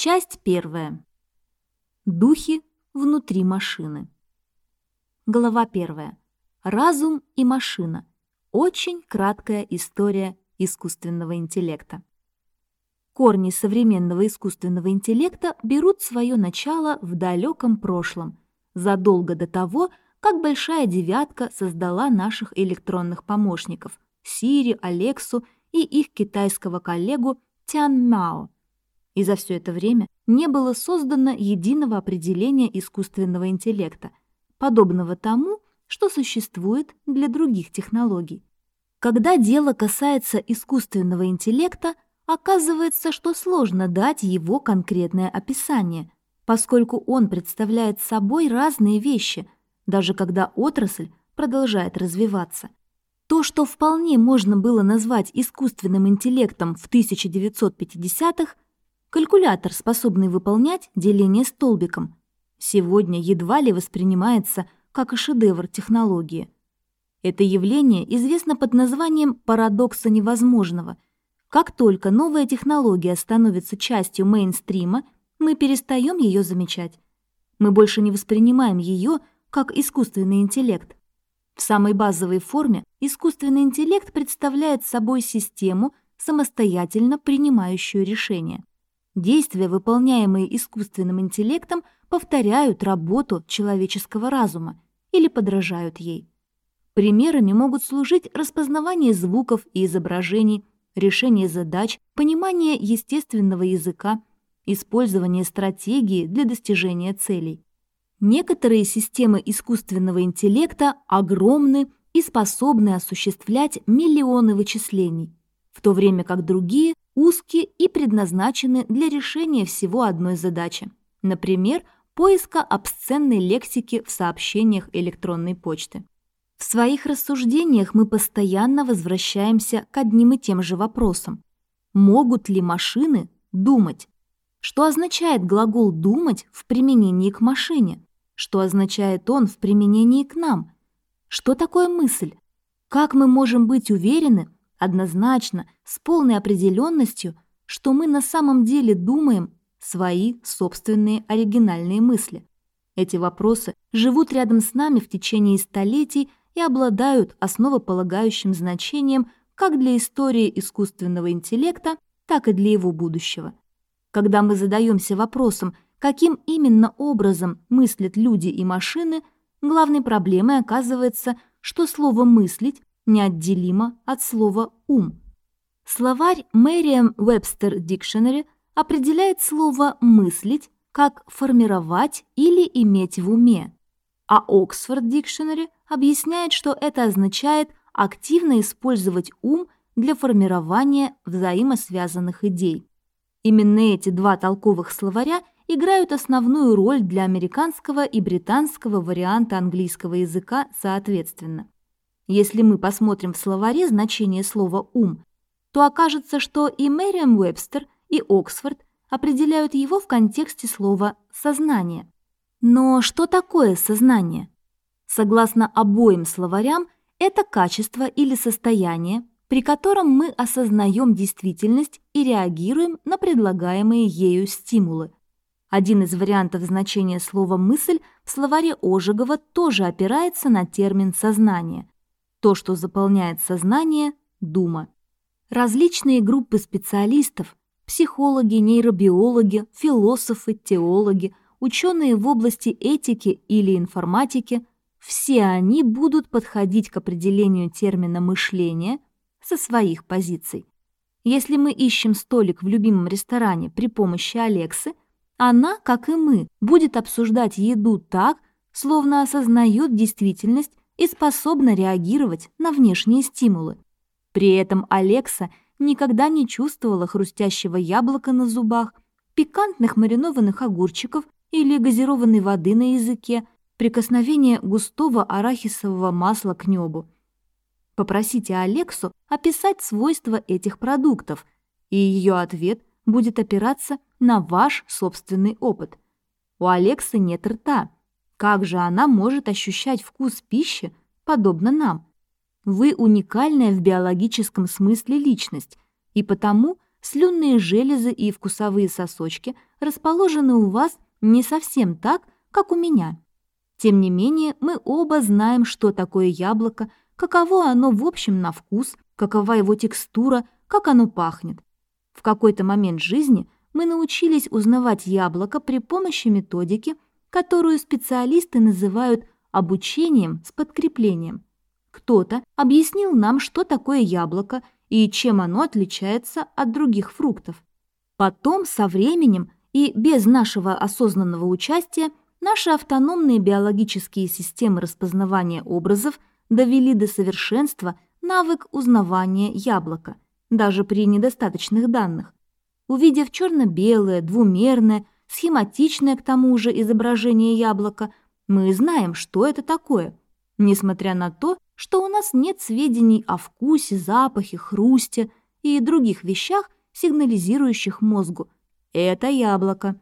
Часть первая. Духи внутри машины. Глава первая. Разум и машина. Очень краткая история искусственного интеллекта. Корни современного искусственного интеллекта берут свое начало в далеком прошлом, задолго до того, как Большая Девятка создала наших электронных помощников – Сири, Алексу и их китайского коллегу Тян Мао. И за все это время не было создано единого определения искусственного интеллекта, подобного тому, что существует для других технологий. Когда дело касается искусственного интеллекта, оказывается, что сложно дать его конкретное описание, поскольку он представляет собой разные вещи, даже когда отрасль продолжает развиваться. То, что вполне можно было назвать искусственным интеллектом в 1950-х, Калькулятор, способный выполнять деление столбиком, сегодня едва ли воспринимается как шедевр технологии. Это явление известно под названием парадокса невозможного. Как только новая технология становится частью мейнстрима, мы перестаем ее замечать. Мы больше не воспринимаем ее как искусственный интеллект. В самой базовой форме искусственный интеллект представляет собой систему, самостоятельно принимающую решения. Действия, выполняемые искусственным интеллектом, повторяют работу человеческого разума или подражают ей. Примерами могут служить распознавание звуков и изображений, решение задач, понимание естественного языка, использование стратегии для достижения целей. Некоторые системы искусственного интеллекта огромны и способны осуществлять миллионы вычислений, в то время как другие узкие и предназначены для решения всего одной задачи, например, поиска обсценной лексики в сообщениях электронной почты. В своих рассуждениях мы постоянно возвращаемся к одним и тем же вопросам. Могут ли машины думать? Что означает глагол «думать» в применении к машине? Что означает он в применении к нам? Что такое мысль? Как мы можем быть уверены, однозначно, с полной определенностью, что мы на самом деле думаем свои собственные оригинальные мысли. Эти вопросы живут рядом с нами в течение столетий и обладают основополагающим значением как для истории искусственного интеллекта, так и для его будущего. Когда мы задаемся вопросом, каким именно образом мыслят люди и машины, главной проблемой оказывается, что слово «мыслить» неотделимо от слова «ум». Словарь Merriam-Webster Dictionary определяет слово «мыслить» как «формировать» или «иметь в уме», а Oxford Dictionary объясняет, что это означает активно использовать ум для формирования взаимосвязанных идей. Именно эти два толковых словаря играют основную роль для американского и британского варианта английского языка соответственно. Если мы посмотрим в словаре значение слова «ум», то окажется, что и Мэриам Уэбстер, и Оксфорд определяют его в контексте слова «сознание». Но что такое сознание? Согласно обоим словарям, это качество или состояние, при котором мы осознаем действительность и реагируем на предлагаемые ею стимулы. Один из вариантов значения слова «мысль» в словаре Ожегова тоже опирается на термин «сознание», то, что заполняет сознание – дума. Различные группы специалистов – психологи, нейробиологи, философы, теологи, ученые в области этики или информатики – все они будут подходить к определению термина «мышление» со своих позиций. Если мы ищем столик в любимом ресторане при помощи Алексы, она, как и мы, будет обсуждать еду так, словно осознает действительность и способна реагировать на внешние стимулы. При этом Алекса никогда не чувствовала хрустящего яблока на зубах, пикантных маринованных огурчиков или газированной воды на языке, прикосновения густого арахисового масла к небу. Попросите Алексу описать свойства этих продуктов, и ее ответ будет опираться на ваш собственный опыт. У Алексы нет рта, как же она может ощущать вкус пищи, подобно нам? Вы уникальная в биологическом смысле личность, и потому слюнные железы и вкусовые сосочки расположены у вас не совсем так, как у меня. Тем не менее, мы оба знаем, что такое яблоко, каково оно в общем на вкус, какова его текстура, как оно пахнет. В какой-то момент жизни мы научились узнавать яблоко при помощи методики, которую специалисты называют обучением с подкреплением. Кто-то объяснил нам, что такое яблоко и чем оно отличается от других фруктов. Потом, со временем и без нашего осознанного участия, наши автономные биологические системы распознавания образов довели до совершенства навык узнавания яблока, даже при недостаточных данных. Увидев черно-белое, двумерное, схематичное к тому же изображение яблока, мы знаем, что это такое, несмотря на то, что у нас нет сведений о вкусе, запахе, хрусте и других вещах, сигнализирующих мозгу. Это яблоко.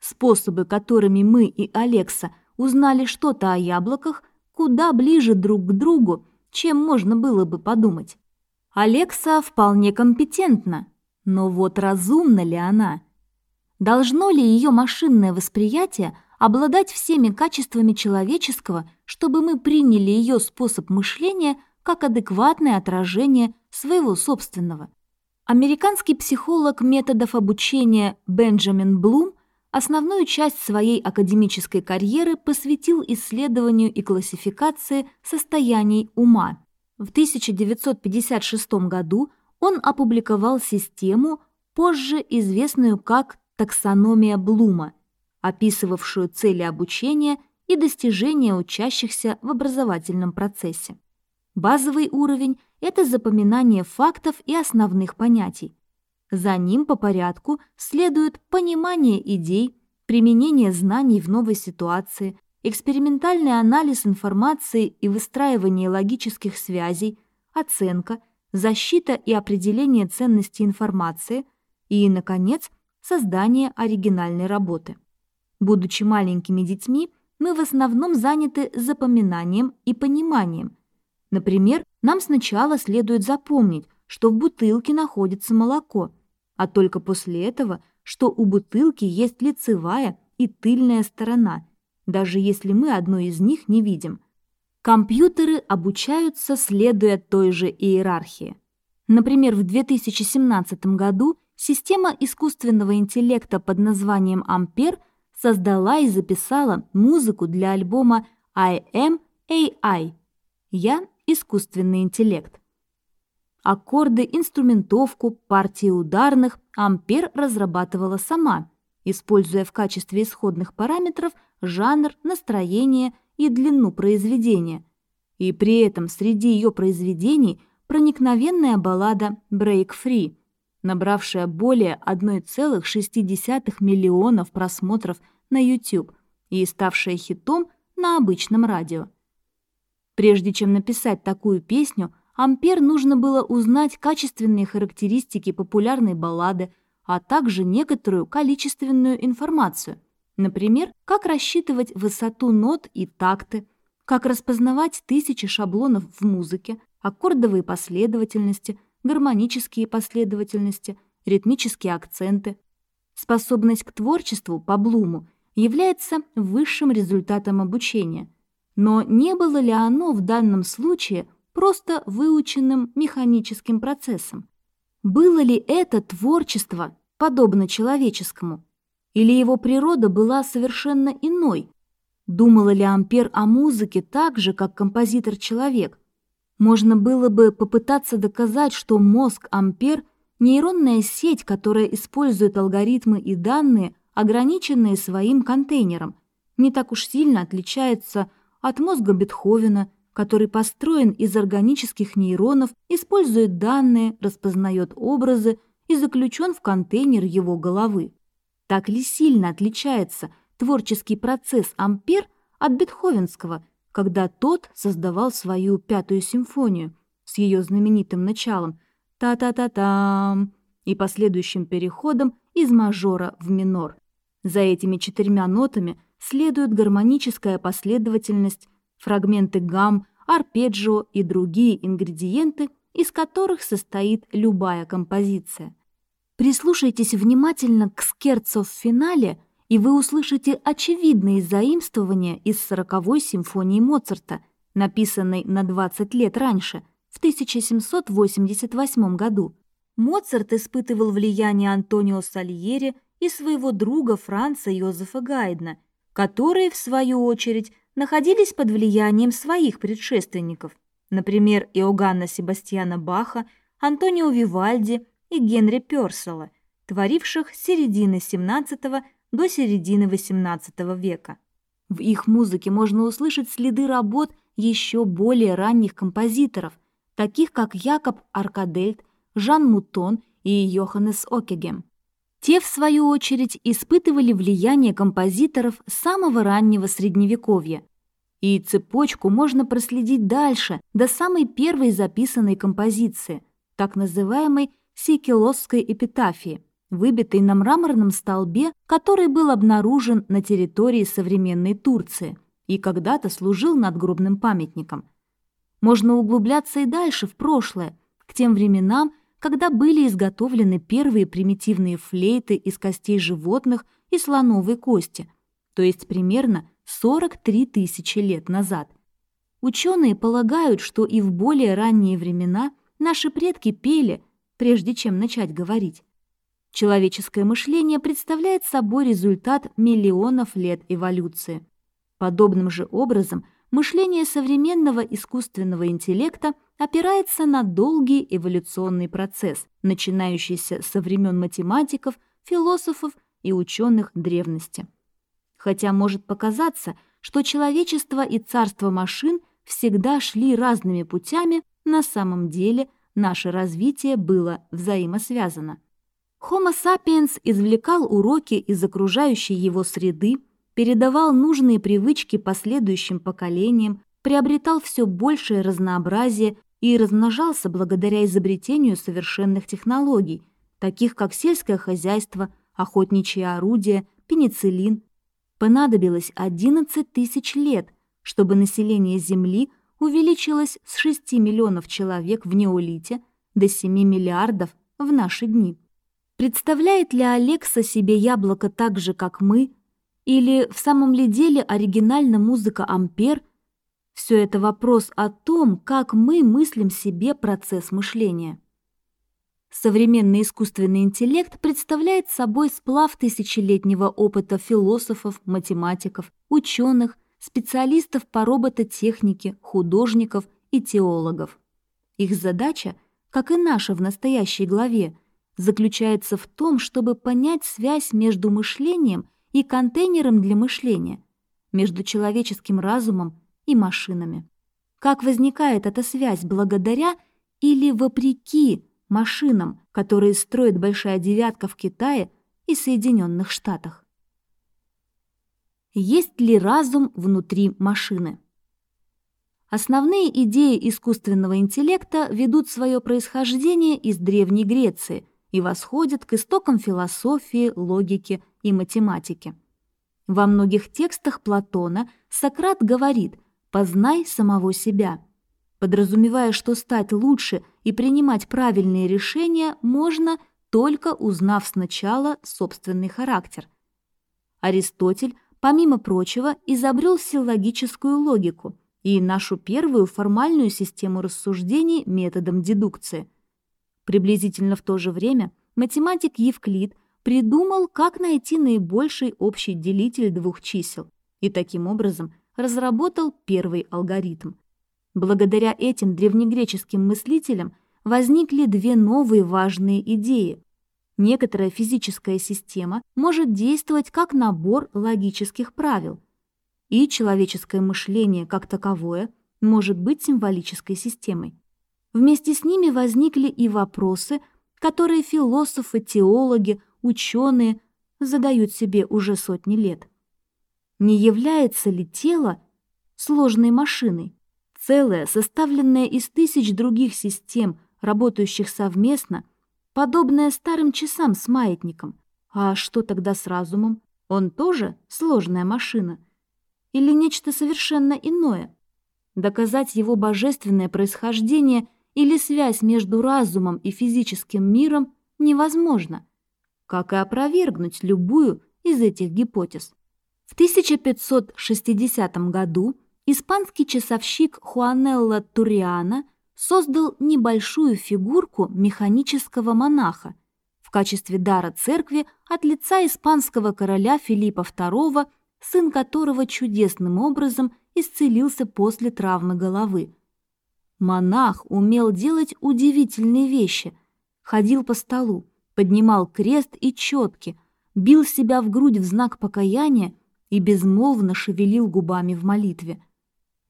Способы, которыми мы и Алекса узнали что-то о яблоках, куда ближе друг к другу, чем можно было бы подумать. Алекса вполне компетентна, но вот разумна ли она? Должно ли ее машинное восприятие обладать всеми качествами человеческого, чтобы мы приняли ее способ мышления как адекватное отражение своего собственного? Американский психолог методов обучения Бенджамин Блум основную часть своей академической карьеры посвятил исследованию и классификации состояний ума. В 1956 году он опубликовал систему, позже известную как таксономия Блума, описывавшую цели обучения и достижения учащихся в образовательном процессе. Базовый уровень – это запоминание фактов и основных понятий. За ним по порядку следует понимание идей, применение знаний в новой ситуации, экспериментальный анализ информации и выстраивание логических связей, оценка, защита и определение ценности информации и, наконец, создание оригинальной работы. Будучи маленькими детьми, мы в основном заняты запоминанием и пониманием. Например, нам сначала следует запомнить, что в бутылке находится молоко – а только после этого, что у бутылки есть лицевая и тыльная сторона, даже если мы одной из них не видим. Компьютеры обучаются, следуя той же иерархии. Например, в 2017 году система искусственного интеллекта под названием «Ампер» создала и записала музыку для альбома I Am AI – «Я – искусственный интеллект». Аккорды, инструментовку, партии ударных Ампер разрабатывала сама, используя в качестве исходных параметров жанр, настроение и длину произведения. И при этом среди ее произведений проникновенная баллада «Break Free», набравшая более 1,6 миллионов просмотров на YouTube и ставшая хитом на обычном радио. Прежде чем написать такую песню – Ампер нужно было узнать качественные характеристики популярной баллады, а также некоторую количественную информацию. Например, как рассчитывать высоту нот и такты, как распознавать тысячи шаблонов в музыке, аккордовые последовательности, гармонические последовательности, ритмические акценты. Способность к творчеству по Блуму является высшим результатом обучения. Но не было ли оно в данном случае просто выученным механическим процессом. Было ли это творчество подобно человеческому? Или его природа была совершенно иной? Думала ли Ампер о музыке так же, как композитор-человек? Можно было бы попытаться доказать, что мозг Ампер – нейронная сеть, которая использует алгоритмы и данные, ограниченные своим контейнером, не так уж сильно отличается от мозга Бетховена – который построен из органических нейронов, использует данные, распознает образы и заключен в контейнер его головы. Так ли сильно отличается творческий процесс Ампер от Бетховенского, когда тот создавал свою пятую симфонию с ее знаменитым началом «та-та-та-там» и последующим переходом из мажора в минор. За этими четырьмя нотами следует гармоническая последовательность фрагменты гамм, арпеджио и другие ингредиенты, из которых состоит любая композиция. Прислушайтесь внимательно к скерцо в финале, и вы услышите очевидные заимствования из сороковой симфонии Моцарта, написанной на 20 лет раньше, в 1788 году. Моцарт испытывал влияние Антонио Сальери и своего друга Франца Йозефа Гайдна, которые, в свою очередь, находились под влиянием своих предшественников, например, Иоганна Себастьяна Баха, Антонио Вивальди и Генри Пёрсела, творивших середины XVII до середины XVIII века. В их музыке можно услышать следы работ еще более ранних композиторов, таких как Якоб Аркадельт, Жан Мутон и Йоханнес Окегем. Те, в свою очередь, испытывали влияние композиторов самого раннего Средневековья. И цепочку можно проследить дальше, до самой первой записанной композиции, так называемой Сикелосской эпитафии, выбитой на мраморном столбе, который был обнаружен на территории современной Турции и когда-то служил надгробным памятником. Можно углубляться и дальше, в прошлое, к тем временам, когда были изготовлены первые примитивные флейты из костей животных и слоновой кости, то есть примерно 43 тысячи лет назад. Ученые полагают, что и в более ранние времена наши предки пели – прежде чем начать говорить. Человеческое мышление представляет собой результат миллионов лет эволюции. Подобным же образом мышление современного искусственного интеллекта опирается на долгий эволюционный процесс, начинающийся со времен математиков, философов и ученых древности. Хотя может показаться, что человечество и царство машин всегда шли разными путями, на самом деле – наше развитие было взаимосвязано. Homo sapiens извлекал уроки из окружающей его среды, передавал нужные привычки последующим поколениям, приобретал все большее разнообразие и размножался благодаря изобретению совершенных технологий, таких как сельское хозяйство, охотничьи орудия, пенициллин. Понадобилось 11 тысяч лет, чтобы население Земли – увеличилось с 6 миллионов человек в неолите до 7 миллиардов в наши дни. Представляет ли Алекса себе яблоко так же, как мы? Или в самом ли деле оригинальна музыка Ампер? Все это вопрос о том, как мы мыслим себе процесс мышления. Современный искусственный интеллект представляет собой сплав тысячелетнего опыта философов, математиков, ученых, специалистов по робототехнике, художников и теологов. Их задача, как и наша в настоящей главе, заключается в том, чтобы понять связь между мышлением и контейнером для мышления, между человеческим разумом и машинами. Как возникает эта связь благодаря или вопреки машинам, которые строит Большая Девятка в Китае и Соединенных Штатах? Есть ли разум внутри машины? Основные идеи искусственного интеллекта ведут свое происхождение из Древней Греции и восходят к истокам философии, логики и математики. Во многих текстах Платона Сократ говорит «познай самого себя», подразумевая, что стать лучше и принимать правильные решения можно, только узнав сначала собственный характер. Аристотель помимо прочего, изобрел силлогическую логику и нашу первую формальную систему рассуждений методом дедукции. Приблизительно в то же время математик Евклид придумал, как найти наибольший общий делитель двух чисел и таким образом разработал первый алгоритм. Благодаря этим древнегреческим мыслителям возникли две новые важные идеи Некоторая физическая система может действовать как набор логических правил, и человеческое мышление как таковое может быть символической системой. Вместе с ними возникли и вопросы, которые философы, теологи, ученые задают себе уже сотни лет. Не является ли тело сложной машиной, целое, составленное из тысяч других систем, работающих совместно – подобное старым часам с маятником. А что тогда с разумом? Он тоже сложная машина? Или нечто совершенно иное? Доказать его божественное происхождение или связь между разумом и физическим миром невозможно. Как и опровергнуть любую из этих гипотез. В 1560 году испанский часовщик Хуанелло Туриана создал небольшую фигурку механического монаха в качестве дара церкви от лица испанского короля Филиппа II, сын которого чудесным образом исцелился после травмы головы. Монах умел делать удивительные вещи. Ходил по столу, поднимал крест и четки, бил себя в грудь в знак покаяния и безмолвно шевелил губами в молитве.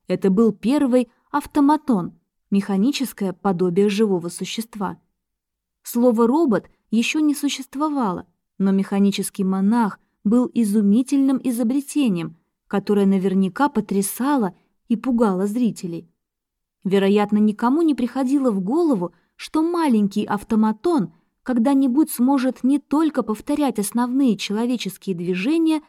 Это был первый автоматон, механическое подобие живого существа. Слово «робот» еще не существовало, но механический монах был изумительным изобретением, которое наверняка потрясало и пугало зрителей. Вероятно, никому не приходило в голову, что маленький автоматон когда-нибудь сможет не только повторять основные человеческие движения,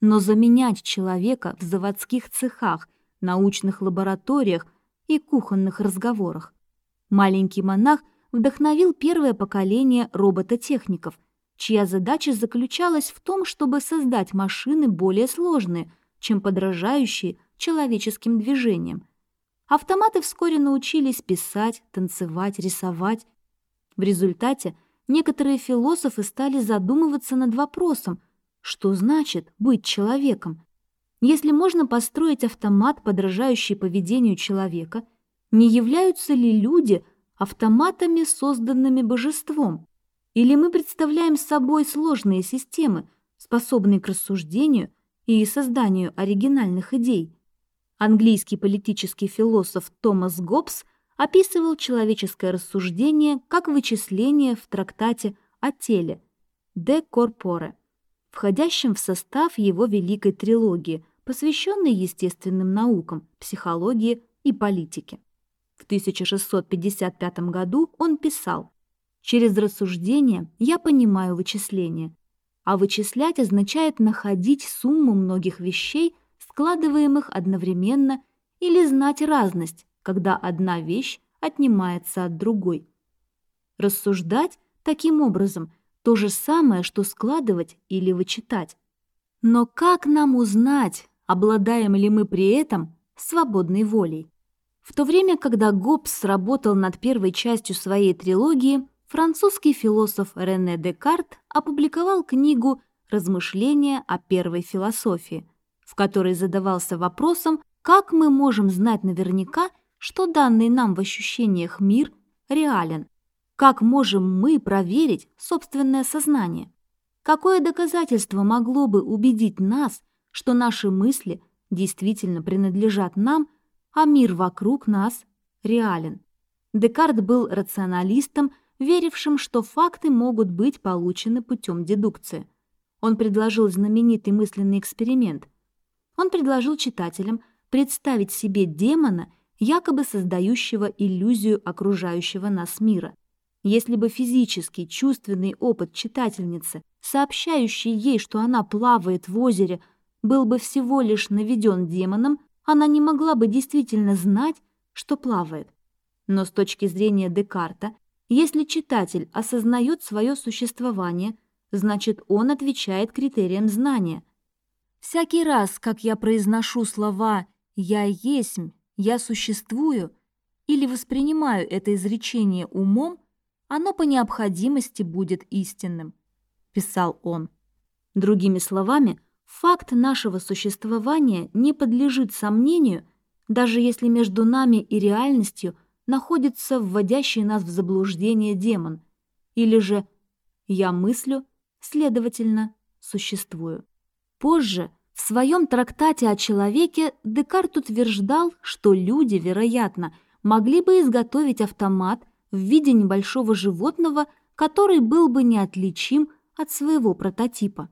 но заменять человека в заводских цехах, научных лабораториях и кухонных разговорах. Маленький монах вдохновил первое поколение робототехников, чья задача заключалась в том, чтобы создать машины более сложные, чем подражающие человеческим движениям, Автоматы вскоре научились писать, танцевать, рисовать. В результате некоторые философы стали задумываться над вопросом, что значит быть человеком. Если можно построить автомат, подражающий поведению человека, не являются ли люди автоматами, созданными божеством? Или мы представляем собой сложные системы, способные к рассуждению и созданию оригинальных идей? Английский политический философ Томас Гоббс описывал человеческое рассуждение как вычисление в трактате о теле «De Corpore», входящем в состав его великой трилогии, посвященной естественным наукам, психологии и политике. В 1655 году он писал «Через рассуждение я понимаю вычисление, а вычислять означает находить сумму многих вещей, складываемых одновременно, или знать разность, когда одна вещь отнимается от другой. Рассуждать таким образом то же самое, что складывать или вычитать. Но как нам узнать, обладаем ли мы при этом свободной волей? В то время, когда Гоббс работал над первой частью своей трилогии, французский философ Рене Декарт опубликовал книгу «Размышления о первой философии», в которой задавался вопросом, как мы можем знать наверняка, что данный нам в ощущениях мир реален? Как можем мы проверить собственное сознание? Какое доказательство могло бы убедить нас, что наши мысли действительно принадлежат нам, а мир вокруг нас реален? Декарт был рационалистом, верившим, что факты могут быть получены путем дедукции. Он предложил знаменитый мысленный эксперимент он предложил читателям представить себе демона, якобы создающего иллюзию окружающего нас мира. Если бы физический, чувственный опыт читательницы, сообщающий ей, что она плавает в озере, был бы всего лишь наведен демоном, она не могла бы действительно знать, что плавает. Но с точки зрения Декарта, если читатель осознает свое существование, значит он отвечает критериям знания – Всякий раз, как я произношу слова «я есмь», «я существую» или воспринимаю это изречение умом, оно по необходимости будет истинным, писал он. Другими словами, факт нашего существования не подлежит сомнению, даже если между нами и реальностью находится вводящий нас в заблуждение демон, или же «я мыслю, следовательно, существую». Позже, в своем трактате о человеке, Декарт утверждал, что люди, вероятно, могли бы изготовить автомат в виде небольшого животного, который был бы неотличим от своего прототипа.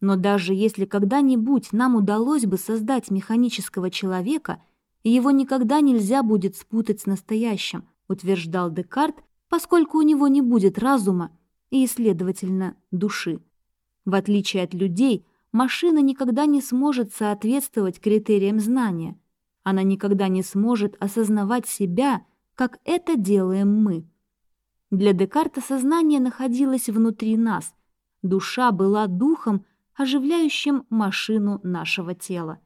Но даже если когда-нибудь нам удалось бы создать механического человека, его никогда нельзя будет спутать с настоящим, утверждал Декарт, поскольку у него не будет разума и, следовательно, души. В отличие от людей, машина никогда не сможет соответствовать критериям знания. Она никогда не сможет осознавать себя, как это делаем мы. Для Декарта сознание находилось внутри нас. Душа была духом, оживляющим машину нашего тела.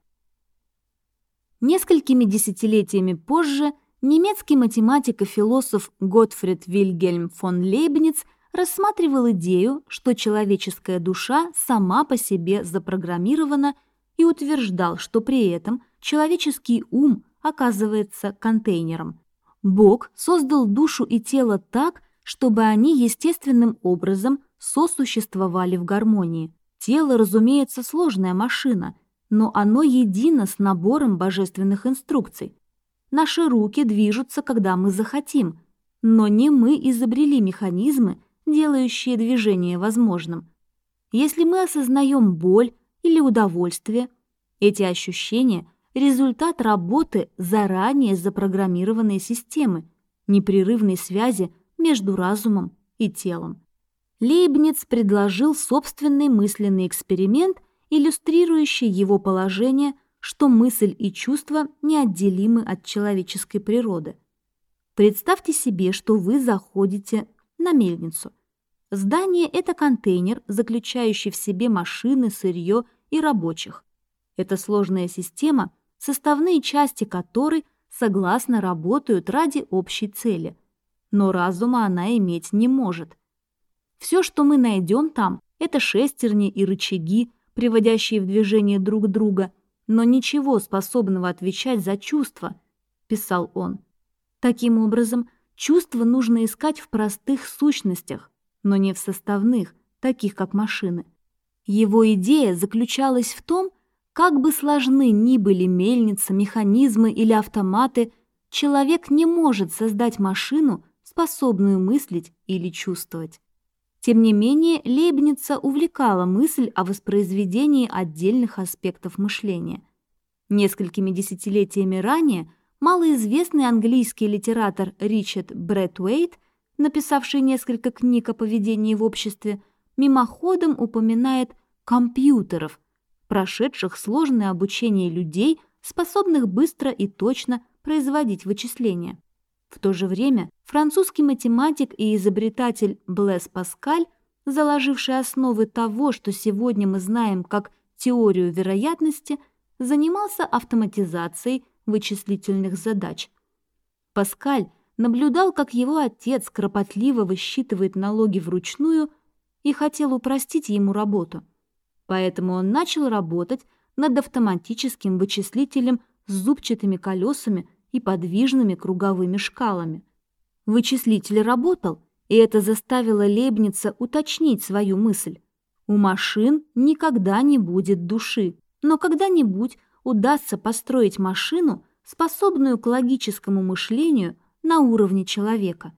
Несколькими десятилетиями позже немецкий математик и философ Готфрид Вильгельм фон Лейбниц рассматривал идею, что человеческая душа сама по себе запрограммирована и утверждал, что при этом человеческий ум оказывается контейнером. Бог создал душу и тело так, чтобы они естественным образом сосуществовали в гармонии. Тело, разумеется, сложная машина, но оно едино с набором божественных инструкций. Наши руки движутся, когда мы захотим, но не мы изобрели механизмы, делающие движение возможным. Если мы осознаем боль или удовольствие, эти ощущения – результат работы заранее запрограммированной системы, непрерывной связи между разумом и телом. Лейбниц предложил собственный мысленный эксперимент, иллюстрирующий его положение, что мысль и чувство неотделимы от человеческой природы. Представьте себе, что вы заходите на мельницу. Здание – это контейнер, заключающий в себе машины, сырье и рабочих. Эта сложная система, составные части которой согласно работают ради общей цели. Но разума она иметь не может. Все, что мы найдем там, это шестерни и рычаги, приводящие в движение друг друга, но ничего способного отвечать за чувства, писал он. Таким образом, чувства нужно искать в простых сущностях, но не в составных, таких как машины. Его идея заключалась в том, как бы сложны ни были мельницы, механизмы или автоматы, человек не может создать машину, способную мыслить или чувствовать. Тем не менее, Лейбница увлекала мысль о воспроизведении отдельных аспектов мышления. Несколькими десятилетиями ранее малоизвестный английский литератор Ричард Брэдуэйт, написавший несколько книг о поведении в обществе, мимоходом упоминает компьютеров, прошедших сложное обучение людей, способных быстро и точно производить вычисления. В то же время французский математик и изобретатель Блес Паскаль, заложивший основы того, что сегодня мы знаем как теорию вероятности, занимался автоматизацией вычислительных задач. Паскаль наблюдал, как его отец кропотливо высчитывает налоги вручную и хотел упростить ему работу. Поэтому он начал работать над автоматическим вычислителем с зубчатыми колесами и подвижными круговыми шкалами. Вычислитель работал, и это заставило Лебница уточнить свою мысль. У машин никогда не будет души, но когда-нибудь удастся построить машину, способную к логическому мышлению на уровне человека.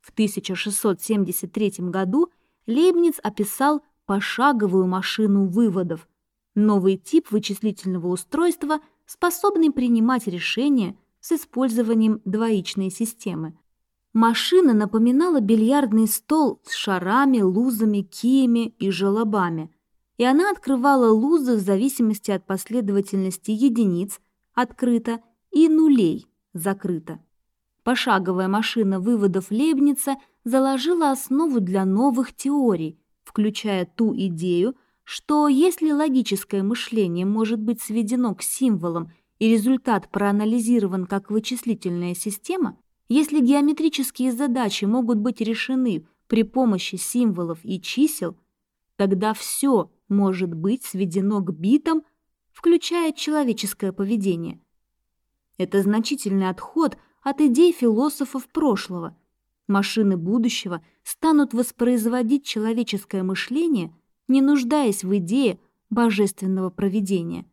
В 1673 году Лейбниц описал пошаговую машину выводов, новый тип вычислительного устройства, способный принимать решения с использованием двоичной системы. Машина напоминала бильярдный стол с шарами, лузами, киями и желобами, и она открывала лузы в зависимости от последовательности единиц открыто и нулей закрыто. Пошаговая машина выводов Лейбница заложила основу для новых теорий, включая ту идею, что если логическое мышление может быть сведено к символам и результат проанализирован как вычислительная система, если геометрические задачи могут быть решены при помощи символов и чисел, тогда все может быть сведено к битам, включая человеческое поведение. Это значительный отход от идей философов прошлого. Машины будущего станут воспроизводить человеческое мышление, не нуждаясь в идее божественного проведения.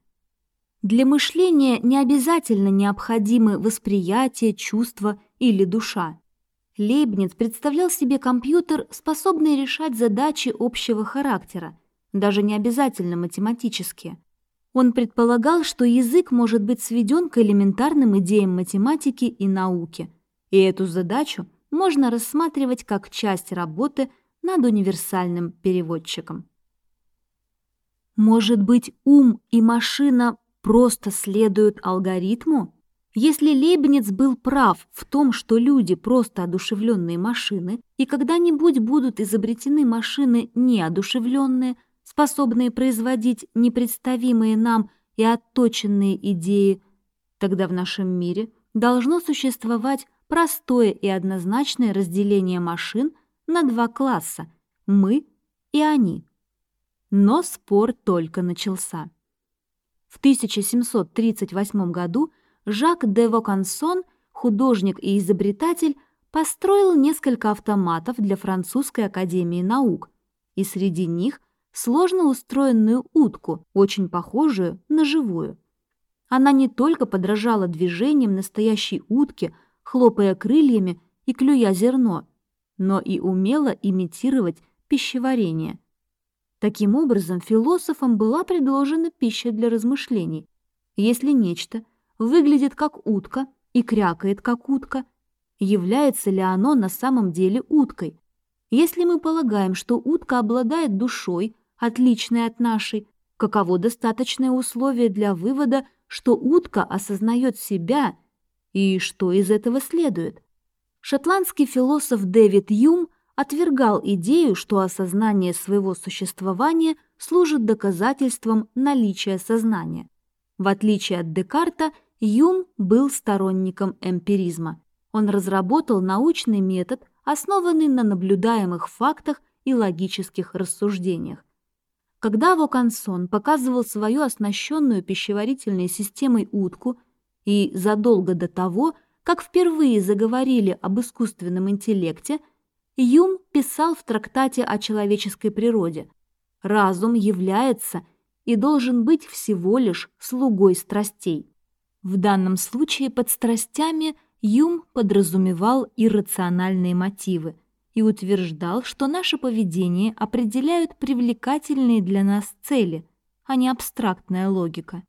Для мышления не обязательно необходимы восприятие, чувство или душа. Лейбниц представлял себе компьютер, способный решать задачи общего характера, даже не обязательно математические. Он предполагал, что язык может быть сведен к элементарным идеям математики и науки, и эту задачу можно рассматривать как часть работы над универсальным переводчиком. Может быть, ум и машина просто следуют алгоритму? Если Лейбниц был прав в том, что люди просто одушевленные машины, и когда-нибудь будут изобретены машины неодушевленные, способные производить непредставимые нам и отточенные идеи, тогда в нашем мире должно существовать простое и однозначное разделение машин на два класса – мы и они. Но спор только начался. В 1738 году Жак де Вокансон, художник и изобретатель, построил несколько автоматов для Французской академии наук, и среди них сложно устроенную утку, очень похожую на живую. Она не только подражала движениям настоящей утки, хлопая крыльями и клюя зерно, но и умела имитировать пищеварение. Таким образом, философам была предложена пища для размышлений. Если нечто выглядит как утка и крякает как утка, является ли оно на самом деле уткой? Если мы полагаем, что утка обладает душой, отличной от нашей, каково достаточное условие для вывода, что утка осознает себя и что из этого следует? Шотландский философ Дэвид Юм отвергал идею, что осознание своего существования служит доказательством наличия сознания. В отличие от Декарта, Юм был сторонником эмпиризма. Он разработал научный метод, основанный на наблюдаемых фактах и логических рассуждениях. Когда Вокансон показывал свою оснащенную пищеварительной системой утку и задолго до того, как впервые заговорили об искусственном интеллекте, Юм писал в трактате о человеческой природе «Разум является и должен быть всего лишь слугой страстей». В данном случае под страстями Юм подразумевал иррациональные мотивы и утверждал, что наше поведение определяют привлекательные для нас цели, а не абстрактная логика.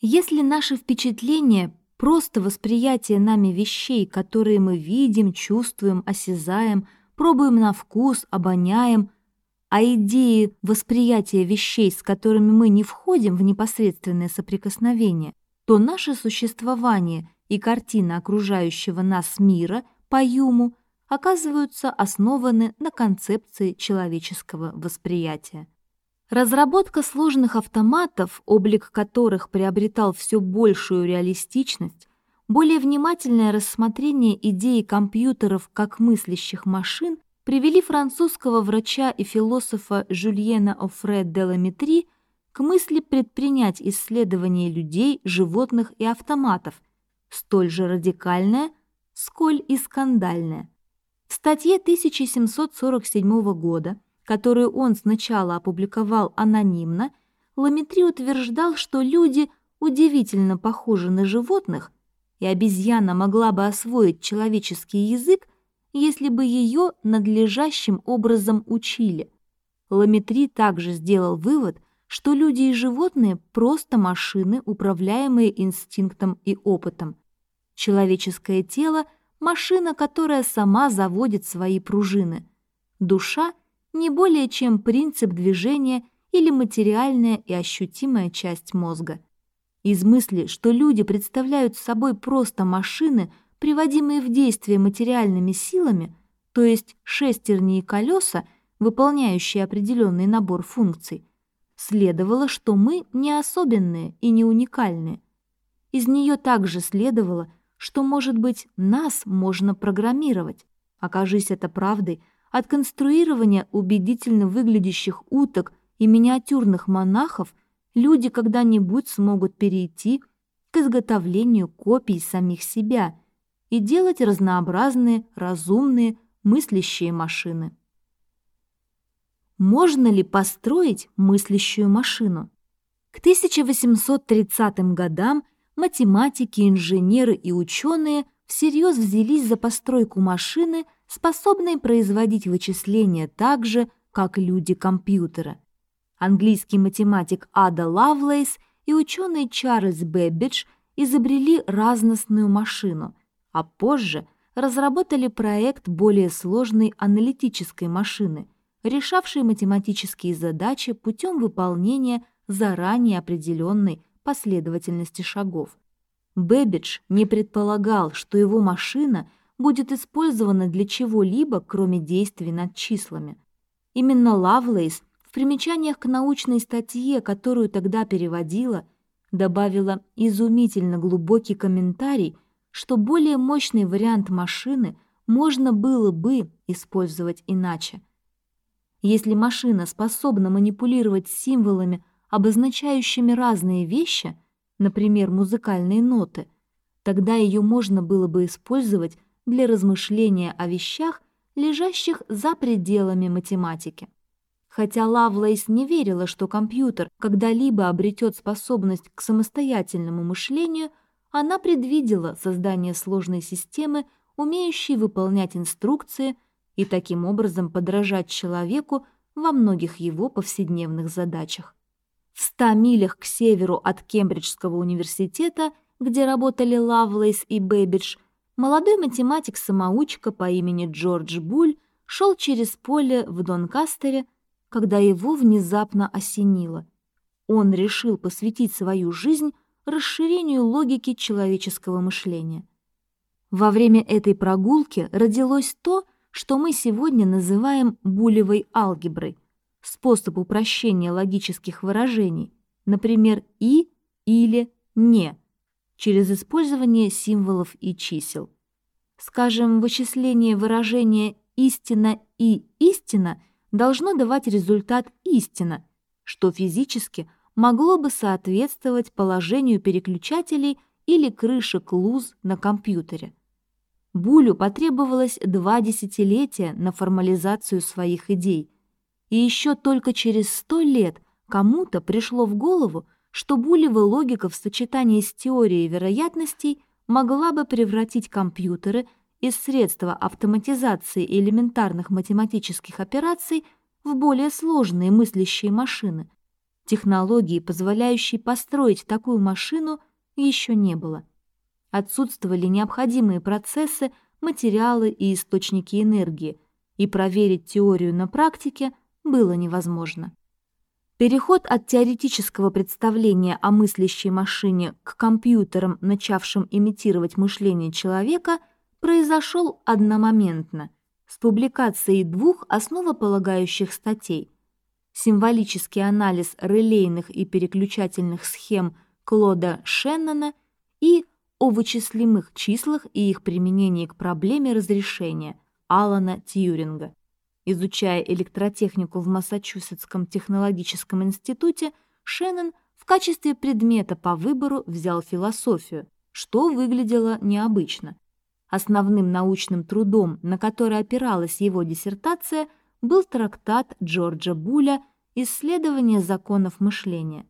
Если наши впечатления – просто восприятие нами вещей, которые мы видим, чувствуем, осязаем, пробуем на вкус, обоняем, а идеи восприятия вещей, с которыми мы не входим в непосредственное соприкосновение, то наше существование и картина окружающего нас мира по Юму оказываются основаны на концепции человеческого восприятия. Разработка сложных автоматов, облик которых приобретал все большую реалистичность, более внимательное рассмотрение идеи компьютеров как мыслящих машин привели французского врача и философа Жюльена Офре де Ламетри к мысли предпринять исследование людей, животных и автоматов, столь же радикальное, сколь и скандальное. В статье 1747 года, которую он сначала опубликовал анонимно, Ламетри утверждал, что люди удивительно похожи на животных, и обезьяна могла бы освоить человеческий язык, если бы ее надлежащим образом учили. Ламетри также сделал вывод – что люди и животные просто машины, управляемые инстинктом и опытом. Человеческое тело – машина, которая сама заводит свои пружины. Душа – не более чем принцип движения или материальная и ощутимая часть мозга. Из мысли, что люди представляют собой просто машины, приводимые в действие материальными силами, то есть шестерни и колеса, выполняющие определенный набор функций, следовало, что мы не особенные и не уникальные. Из нее также следовало, что, может быть, нас можно программировать. Окажись это правдой, от конструирования убедительно выглядящих уток и миниатюрных монахов люди когда-нибудь смогут перейти к изготовлению копий самих себя и делать разнообразные, разумные, мыслящие машины. Можно ли построить мыслящую машину? К 1830 годам математики, инженеры и ученые всерьез взялись за постройку машины, способной производить вычисления так же, как люди компьютера. Английский математик Ада Лавлейс и ученый Чарльз Бэббидж изобрели разностную машину, а позже разработали проект более сложной аналитической машины – решавший математические задачи путем выполнения заранее определенной последовательности шагов. Бэббидж не предполагал, что его машина будет использована для чего-либо, кроме действий над числами. Именно Лавлейс в примечаниях к научной статье, которую тогда переводила, добавила изумительно глубокий комментарий, что более мощный вариант машины можно было бы использовать иначе. Если машина способна манипулировать символами, обозначающими разные вещи, например, музыкальные ноты, тогда ее можно было бы использовать для размышления о вещах, лежащих за пределами математики. Хотя Лавлейс не верила, что компьютер когда-либо обретет способность к самостоятельному мышлению, она предвидела создание сложной системы, умеющей выполнять инструкции и таким образом подражать человеку во многих его повседневных задачах. В ста милях к северу от Кембриджского университета, где работали Лавлейс и Бэббидж, молодой математик-самоучка по имени Джордж Буль шел через поле в Донкастере, когда его внезапно осенило. Он решил посвятить свою жизнь расширению логики человеческого мышления. Во время этой прогулки родилось то, что мы сегодня называем булевой алгеброй, способ упрощения логических выражений, например, «и», «или», «не», через использование символов и чисел. Скажем, вычисление выражения «истина» и «истина» должно давать результат «истина», что физически могло бы соответствовать положению переключателей или крышек луз на компьютере. Булю потребовалось два десятилетия на формализацию своих идей, и еще только через сто лет кому-то пришло в голову, что булева логика в сочетании с теорией вероятностей могла бы превратить компьютеры из средства автоматизации элементарных математических операций в более сложные мыслящие машины. Технологии, позволяющей построить такую машину, еще не было отсутствовали необходимые процессы, материалы и источники энергии, и проверить теорию на практике было невозможно. Переход от теоретического представления о мыслящей машине к компьютерам, начавшим имитировать мышление человека, произошел одномоментно с публикацией двух основополагающих статей «Символический анализ релейных и переключательных схем Клода Шеннона» и о вычислимых числах и их применении к проблеме разрешения Алана Тьюринга. Изучая электротехнику в Массачусетском технологическом институте, Шеннон в качестве предмета по выбору взял философию, что выглядело необычно. Основным научным трудом, на который опиралась его диссертация, был трактат Джорджа Буля «Исследование законов мышления».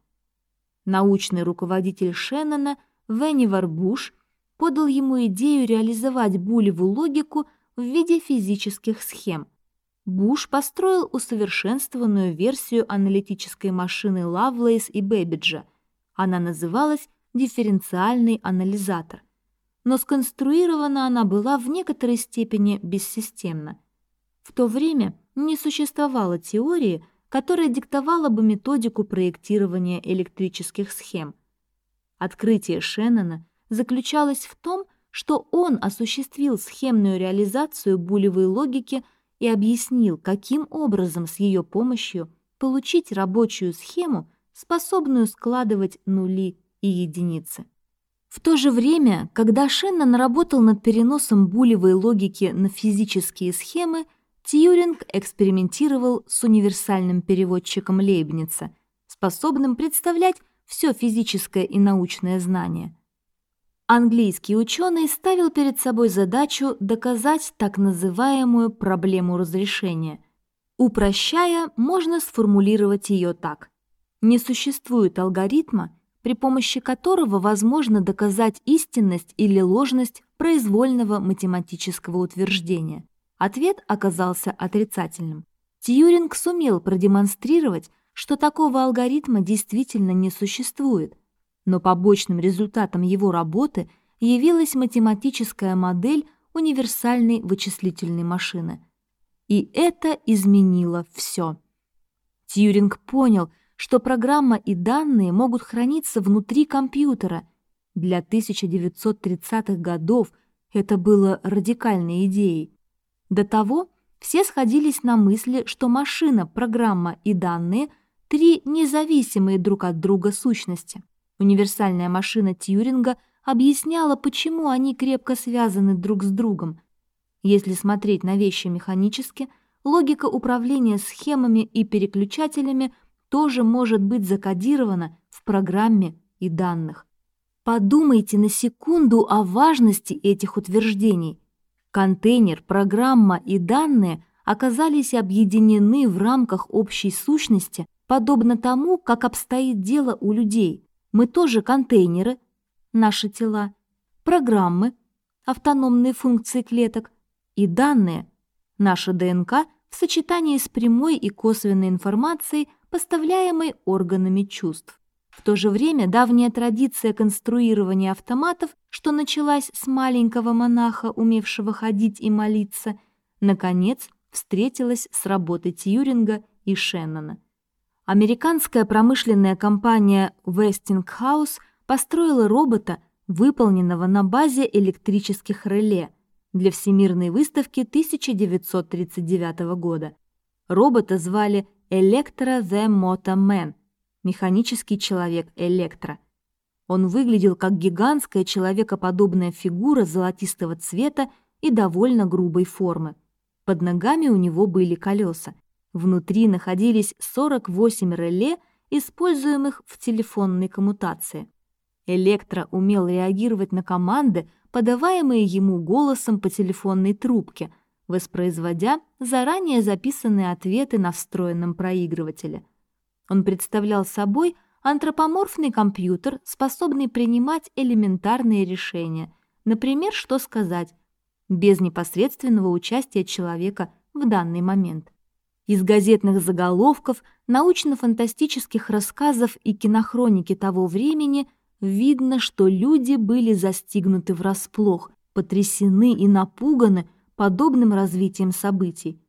Научный руководитель Шеннона – Веннивар Буш подал ему идею реализовать булеву логику в виде физических схем. Буш построил усовершенствованную версию аналитической машины Лавлейс и Бэббиджа. Она называлась дифференциальный анализатор. Но сконструирована она была в некоторой степени бессистемно. В то время не существовало теории, которая диктовала бы методику проектирования электрических схем. Открытие Шеннона заключалось в том, что он осуществил схемную реализацию булевой логики и объяснил, каким образом с ее помощью получить рабочую схему, способную складывать нули и единицы. В то же время, когда Шеннон работал над переносом булевой логики на физические схемы, Тьюринг экспериментировал с универсальным переводчиком Лейбница, способным представлять все физическое и научное знание. Английский ученый ставил перед собой задачу доказать так называемую проблему разрешения. Упрощая, можно сформулировать ее так. Не существует алгоритма, при помощи которого возможно доказать истинность или ложность произвольного математического утверждения. Ответ оказался отрицательным. Тьюринг сумел продемонстрировать, что такого алгоритма действительно не существует, но побочным результатом его работы явилась математическая модель универсальной вычислительной машины. И это изменило все. Тьюринг понял, что программа и данные могут храниться внутри компьютера. Для 1930-х годов это было радикальной идеей. До того все сходились на мысли, что машина, программа и данные – три независимые друг от друга сущности. Универсальная машина Тьюринга объясняла, почему они крепко связаны друг с другом. Если смотреть на вещи механически, логика управления схемами и переключателями тоже может быть закодирована в программе и данных. Подумайте на секунду о важности этих утверждений. Контейнер, программа и данные оказались объединены в рамках общей сущности, подобно тому, как обстоит дело у людей. Мы тоже контейнеры, наши тела, программы, автономные функции клеток и данные, наша ДНК в сочетании с прямой и косвенной информацией, поставляемой органами чувств. В то же время давняя традиция конструирования автоматов, что началась с маленького монаха, умевшего ходить и молиться, наконец встретилась с работой Тьюринга и Шеннона. Американская промышленная компания Westinghouse построила робота, выполненного на базе электрических реле для Всемирной выставки 1939 года. Робота звали Electra the Motor Man, механический человек Электро. Он выглядел как гигантская человекоподобная фигура золотистого цвета и довольно грубой формы. Под ногами у него были колеса. Внутри находились 48 реле, используемых в телефонной коммутации. Электро умел реагировать на команды, подаваемые ему голосом по телефонной трубке, воспроизводя заранее записанные ответы на встроенном проигрывателе. Он представлял собой антропоморфный компьютер, способный принимать элементарные решения, например, что сказать, без непосредственного участия человека в данный момент. Из газетных заголовков, научно-фантастических рассказов и кинохроники того времени видно, что люди были застигнуты врасплох, потрясены и напуганы подобным развитием событий.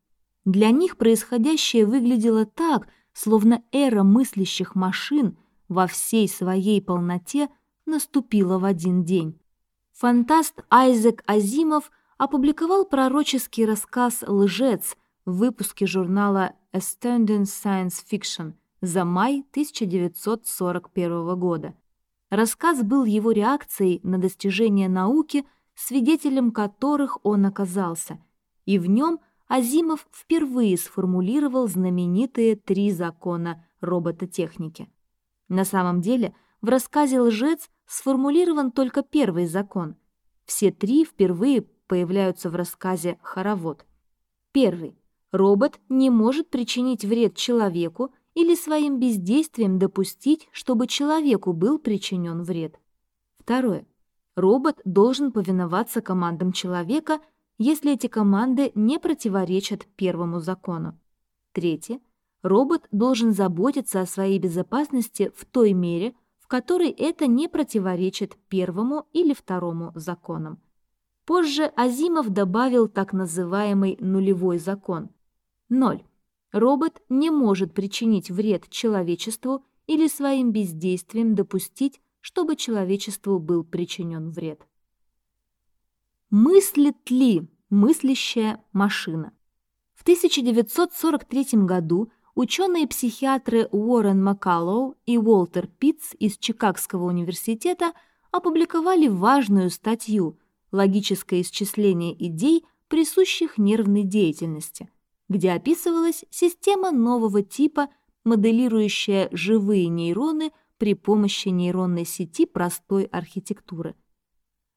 Для них происходящее выглядело так – словно эра мыслящих машин во всей своей полноте наступила в один день. Фантаст Айзек Азимов опубликовал пророческий рассказ «Лжец» в выпуске журнала Astounding Science Fiction за май 1941 года. Рассказ был его реакцией на достижения науки, свидетелем которых он оказался, и в нем – Азимов впервые сформулировал знаменитые три закона робототехники. На самом деле, в рассказе «Лжец» сформулирован только первый закон. Все три впервые появляются в рассказе «Хоровод». Первый. Робот не может причинить вред человеку или своим бездействием допустить, чтобы человеку был причинен вред. Второе. Робот должен повиноваться командам человека если эти команды не противоречат первому закону. Третье. Робот должен заботиться о своей безопасности в той мере, в которой это не противоречит первому или второму законам. Позже Азимов добавил так называемый нулевой закон. 0. Робот не может причинить вред человечеству или своим бездействием допустить, чтобы человечеству был причинен вред. Мыслит ли мыслящая машина? В 1943 году ученые-психиатры Уоррен Маккаллоу и Уолтер Питц из Чикагского университета опубликовали важную статью «Логическое исчисление идей, присущих нервной деятельности», где описывалась система нового типа, моделирующая живые нейроны при помощи нейронной сети простой архитектуры.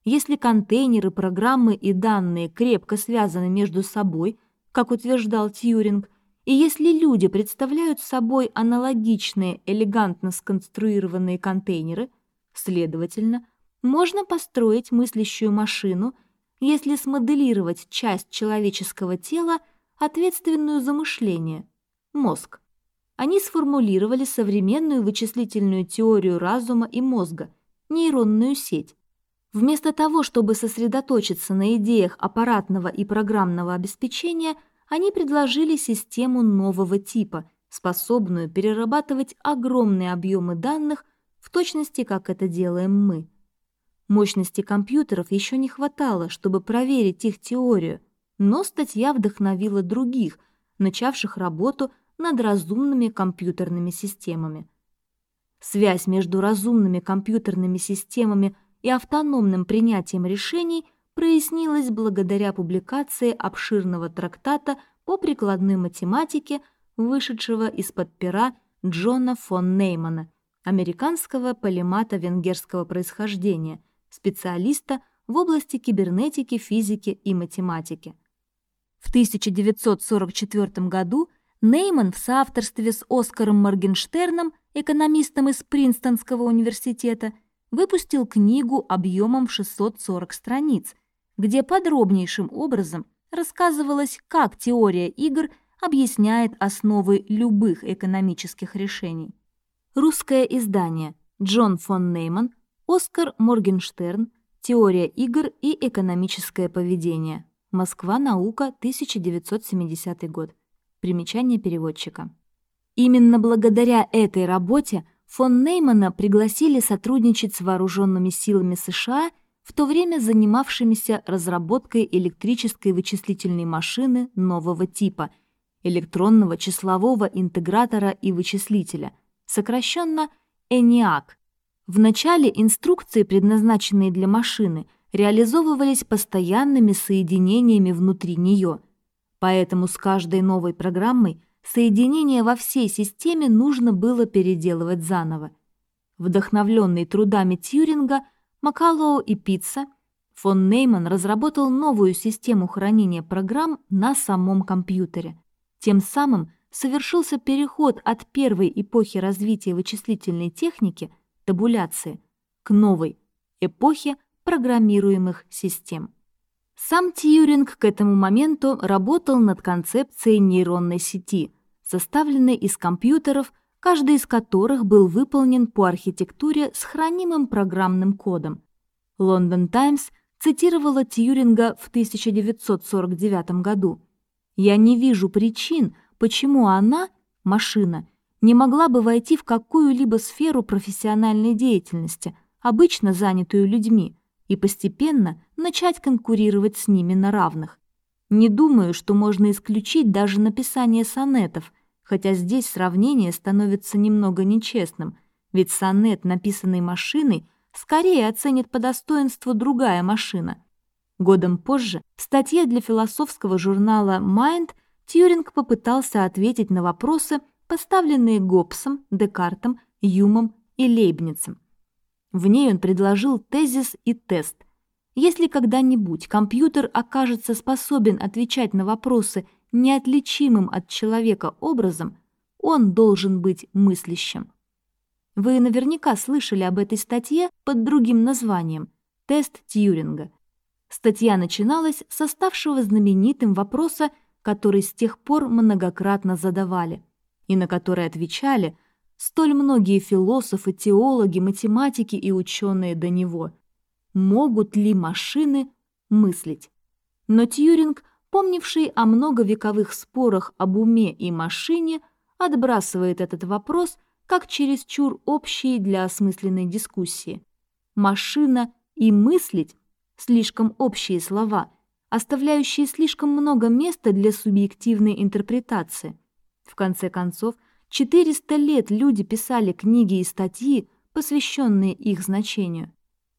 Если контейнеры, программы и данные крепко связаны между собой, как утверждал Тьюринг, и если люди представляют собой аналогичные элегантно сконструированные контейнеры, следовательно, можно построить мыслящую машину, если смоделировать часть человеческого тела, ответственную за мышление – мозг. Они сформулировали современную вычислительную теорию разума и мозга – нейронную сеть, Вместо того, чтобы сосредоточиться на идеях аппаратного и программного обеспечения, они предложили систему нового типа, способную перерабатывать огромные объемы данных в точности, как это делаем мы. Мощности компьютеров еще не хватало, чтобы проверить их теорию, но статья вдохновила других, начавших работу над разумными компьютерными системами. Связь между разумными компьютерными системами и автономным принятием решений прояснилась благодаря публикации обширного трактата по прикладной математике, вышедшего из-под пера Джона фон Неймана, американского полимата венгерского происхождения, специалиста в области кибернетики, физики и математики. В 1944 году Нейман в соавторстве с Оскаром Моргенштерном, экономистом из Принстонского университета, выпустил книгу объемом в 640 страниц, где подробнейшим образом рассказывалось, как теория игр объясняет основы любых экономических решений. Русское издание Джон фон Нейман, Оскар Моргенштерн, Теория игр и экономическое поведение. Москва, наука, 1970 год. Примечание переводчика. Именно благодаря этой работе фон Неймана пригласили сотрудничать с вооруженными силами США, в то время занимавшимися разработкой электрической вычислительной машины нового типа – электронного числового интегратора и вычислителя, сокращенно ENIAC. В начале инструкции, предназначенные для машины, реализовывались постоянными соединениями внутри нее – Поэтому с каждой новой программой соединение во всей системе нужно было переделывать заново. Вдохновленный трудами Тьюринга, Макалоу и Пицца, фон Нейман разработал новую систему хранения программ на самом компьютере. Тем самым совершился переход от первой эпохи развития вычислительной техники, табуляции, к новой эпохе программируемых систем. Сам Тьюринг к этому моменту работал над концепцией нейронной сети, составленной из компьютеров, каждый из которых был выполнен по архитектуре с хранимым программным кодом. Лондон Таймс цитировала Тьюринга в 1949 году. «Я не вижу причин, почему она, машина, не могла бы войти в какую-либо сферу профессиональной деятельности, обычно занятую людьми, и постепенно начать конкурировать с ними на равных. Не думаю, что можно исключить даже написание сонетов, хотя здесь сравнение становится немного нечестным, ведь сонет, написанный машиной, скорее оценит по достоинству другая машина. Годом позже в статье для философского журнала Mind Тьюринг попытался ответить на вопросы, поставленные Гоббсом, Декартом, Юмом и Лейбницем. В ней он предложил тезис и тест. Если когда-нибудь компьютер окажется способен отвечать на вопросы неотличимым от человека образом, он должен быть мыслящим. Вы наверняка слышали об этой статье под другим названием «Тест Тьюринга». Статья начиналась с оставшего знаменитым вопроса, который с тех пор многократно задавали, и на который отвечали – столь многие философы, теологи, математики и ученые до него. Могут ли машины мыслить? Но Тьюринг, помнивший о многовековых спорах об уме и машине, отбрасывает этот вопрос как чересчур общий для осмысленной дискуссии. Машина и мыслить – слишком общие слова, оставляющие слишком много места для субъективной интерпретации. В конце концов, 400 лет люди писали книги и статьи, посвященные их значению.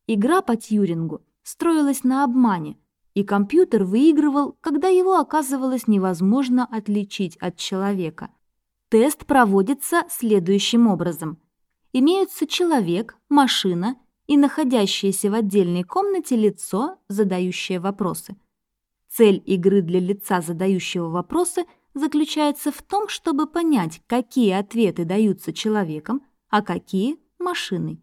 Игра по Тьюрингу строилась на обмане, и компьютер выигрывал, когда его оказывалось невозможно отличить от человека. Тест проводится следующим образом. Имеются человек, машина и находящееся в отдельной комнате лицо, задающее вопросы. Цель игры для лица, задающего вопросы – заключается в том, чтобы понять, какие ответы даются человеком, а какие – машиной.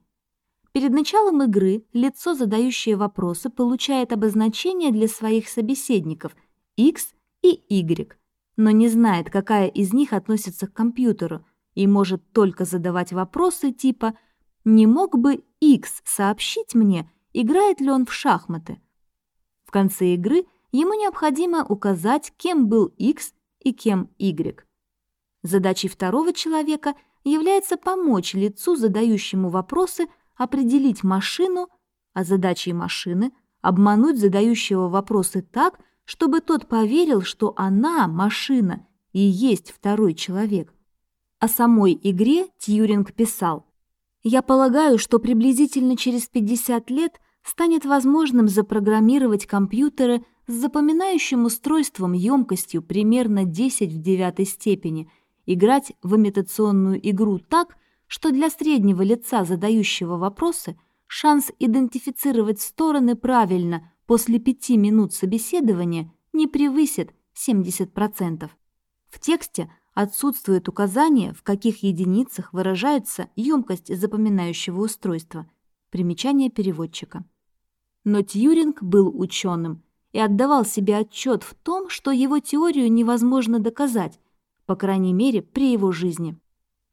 Перед началом игры лицо, задающее вопросы, получает обозначение для своих собеседников X и Y, но не знает, какая из них относится к компьютеру, и может только задавать вопросы типа «Не мог бы X сообщить мне, играет ли он в шахматы?» В конце игры ему необходимо указать, кем был X и кем Y. Задачей второго человека является помочь лицу, задающему вопросы, определить машину, а задачей машины – обмануть задающего вопросы так, чтобы тот поверил, что она, машина, и есть второй человек. О самой игре Тьюринг писал «Я полагаю, что приблизительно через 50 лет станет возможным запрограммировать компьютеры с запоминающим устройством емкостью примерно 10 в девятой степени, играть в имитационную игру так, что для среднего лица, задающего вопросы, шанс идентифицировать стороны правильно после пяти минут собеседования не превысит 70%. В тексте отсутствует указание, в каких единицах выражается емкость запоминающего устройства. Примечание переводчика. Но Тьюринг был ученым и отдавал себе отчет в том, что его теорию невозможно доказать, по крайней мере, при его жизни.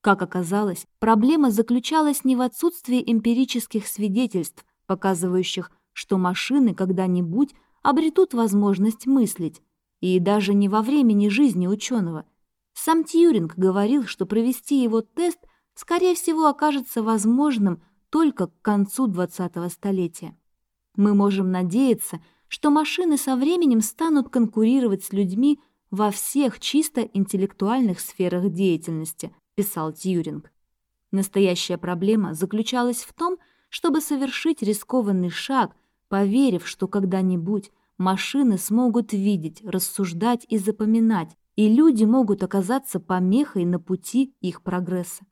Как оказалось, проблема заключалась не в отсутствии эмпирических свидетельств, показывающих, что машины когда-нибудь обретут возможность мыслить, и даже не во времени жизни ученого. Сам Тьюринг говорил, что провести его тест, скорее всего, окажется возможным только к концу 20-го столетия. Мы можем надеяться, что машины со временем станут конкурировать с людьми во всех чисто интеллектуальных сферах деятельности, писал Тьюринг. Настоящая проблема заключалась в том, чтобы совершить рискованный шаг, поверив, что когда-нибудь машины смогут видеть, рассуждать и запоминать, и люди могут оказаться помехой на пути их прогресса.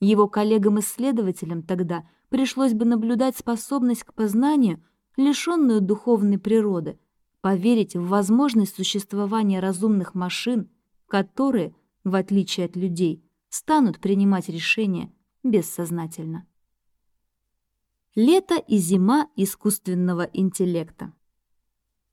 Его коллегам-исследователям тогда пришлось бы наблюдать способность к познанию, лишенную духовной природы, поверить в возможность существования разумных машин, которые, в отличие от людей, станут принимать решения бессознательно. Лето и зима искусственного интеллекта.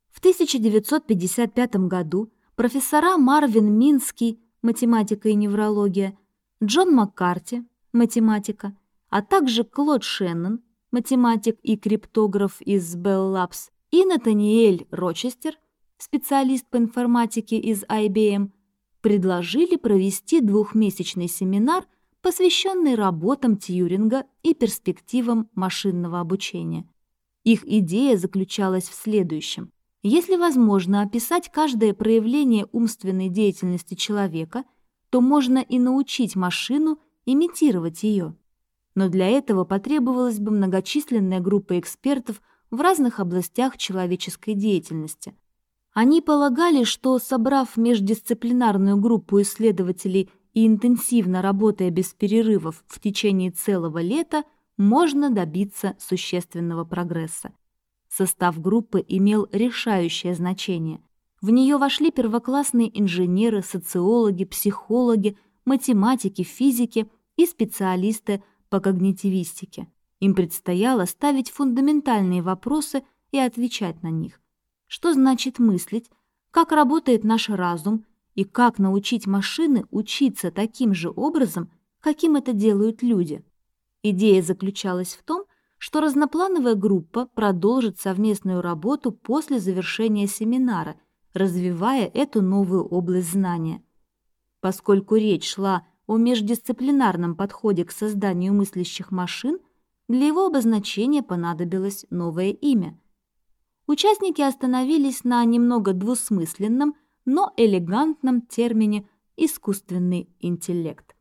В 1955 году профессора Марвин Минский, математика и неврология, Джон Маккарти, математика, а также Клод Шеннон, математик и криптограф из Bell Labs, и Натаниэль Рочестер, специалист по информатике из IBM, предложили провести двухмесячный семинар, посвященный работам Тьюринга и перспективам машинного обучения. Их идея заключалась в следующем. Если возможно описать каждое проявление умственной деятельности человека, то можно и научить машину имитировать ее. Но для этого потребовалась бы многочисленная группа экспертов в разных областях человеческой деятельности, они полагали, что, собрав междисциплинарную группу исследователей и интенсивно работая без перерывов в течение целого лета, можно добиться существенного прогресса. Состав группы имел решающее значение. В нее вошли первоклассные инженеры, социологи, психологи, математики, физики и специалисты по когнитивистике. Им предстояло ставить фундаментальные вопросы и отвечать на них что значит мыслить, как работает наш разум и как научить машины учиться таким же образом, каким это делают люди. Идея заключалась в том, что разноплановая группа продолжит совместную работу после завершения семинара, развивая эту новую область знания. Поскольку речь шла о междисциплинарном подходе к созданию мыслящих машин, для его обозначения понадобилось новое имя – участники остановились на немного двусмысленном, но элегантном термине «искусственный интеллект».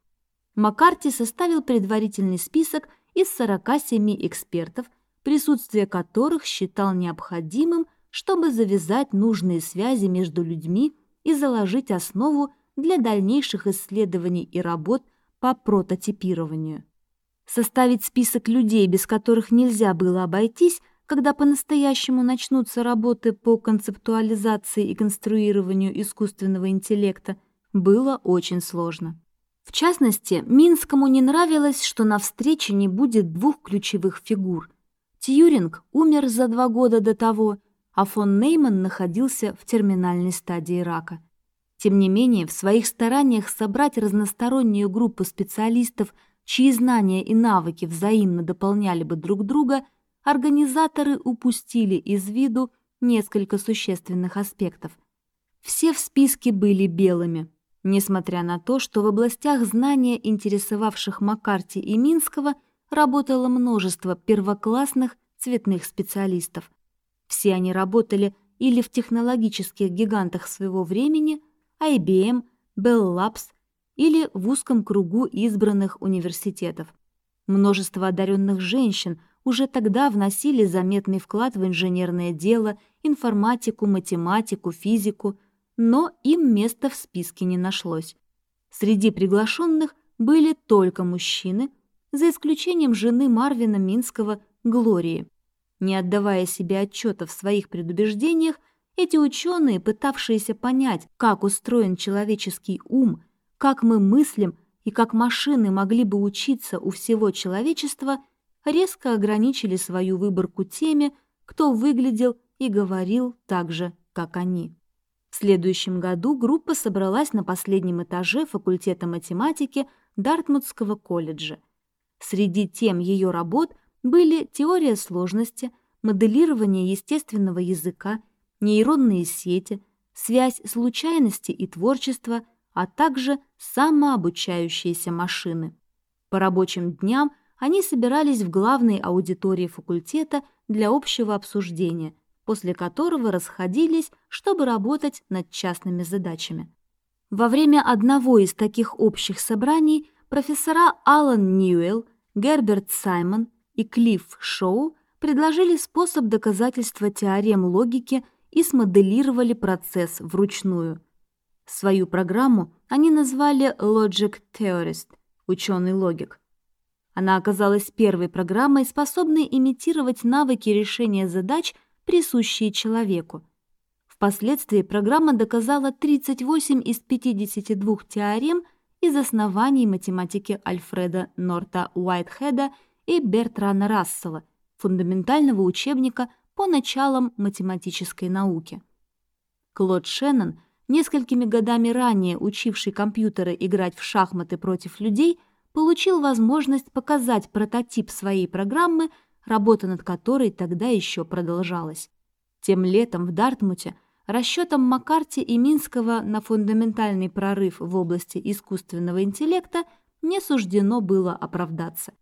Маккарти составил предварительный список из 47 экспертов, присутствие которых считал необходимым, чтобы завязать нужные связи между людьми и заложить основу для дальнейших исследований и работ по прототипированию. Составить список людей, без которых нельзя было обойтись – когда по-настоящему начнутся работы по концептуализации и конструированию искусственного интеллекта, было очень сложно. В частности, Минскому не нравилось, что на встрече не будет двух ключевых фигур. Тьюринг умер за два года до того, а фон Нейман находился в терминальной стадии рака. Тем не менее, в своих стараниях собрать разностороннюю группу специалистов, чьи знания и навыки взаимно дополняли бы друг друга – организаторы упустили из виду несколько существенных аспектов. Все в списке были белыми, несмотря на то, что в областях знания, интересовавших Маккарти и Минского, работало множество первоклассных цветных специалистов. Все они работали или в технологических гигантах своего времени, IBM, Bell Labs или в узком кругу избранных университетов. Множество одаренных женщин уже тогда вносили заметный вклад в инженерное дело, информатику, математику, физику, но им места в списке не нашлось. Среди приглашенных были только мужчины, за исключением жены Марвина Минского Глории. Не отдавая себе отчета в своих предубеждениях, эти ученые, пытавшиеся понять, как устроен человеческий ум, как мы мыслим и как машины могли бы учиться у всего человечества, резко ограничили свою выборку теми, кто выглядел и говорил так же, как они. В следующем году группа собралась на последнем этаже факультета математики Дартмутского колледжа. Среди тем ее работ были теория сложности, моделирование естественного языка, нейронные сети, связь случайности и творчества, а также самообучающиеся машины. По рабочим дням они собирались в главной аудитории факультета для общего обсуждения, после которого расходились, чтобы работать над частными задачами. Во время одного из таких общих собраний профессора Алан Ньюэлл, Герберт Саймон и Клифф Шоу предложили способ доказательства теорем логики и смоделировали процесс вручную. Свою программу они назвали Logic Theorist – ученый-логик. Она оказалась первой программой, способной имитировать навыки решения задач, присущие человеку. Впоследствии программа доказала 38 из 52 теорем из оснований математики Альфреда Норта Уайтхеда и Бертрана Рассела, фундаментального учебника по началам математической науки. Клод Шеннон, несколькими годами ранее учивший компьютеры играть в шахматы против людей, получил возможность показать прототип своей программы, работа над которой тогда еще продолжалась. Тем летом в Дартмуте расчетам Маккарти и Минского на фундаментальный прорыв в области искусственного интеллекта не суждено было оправдаться.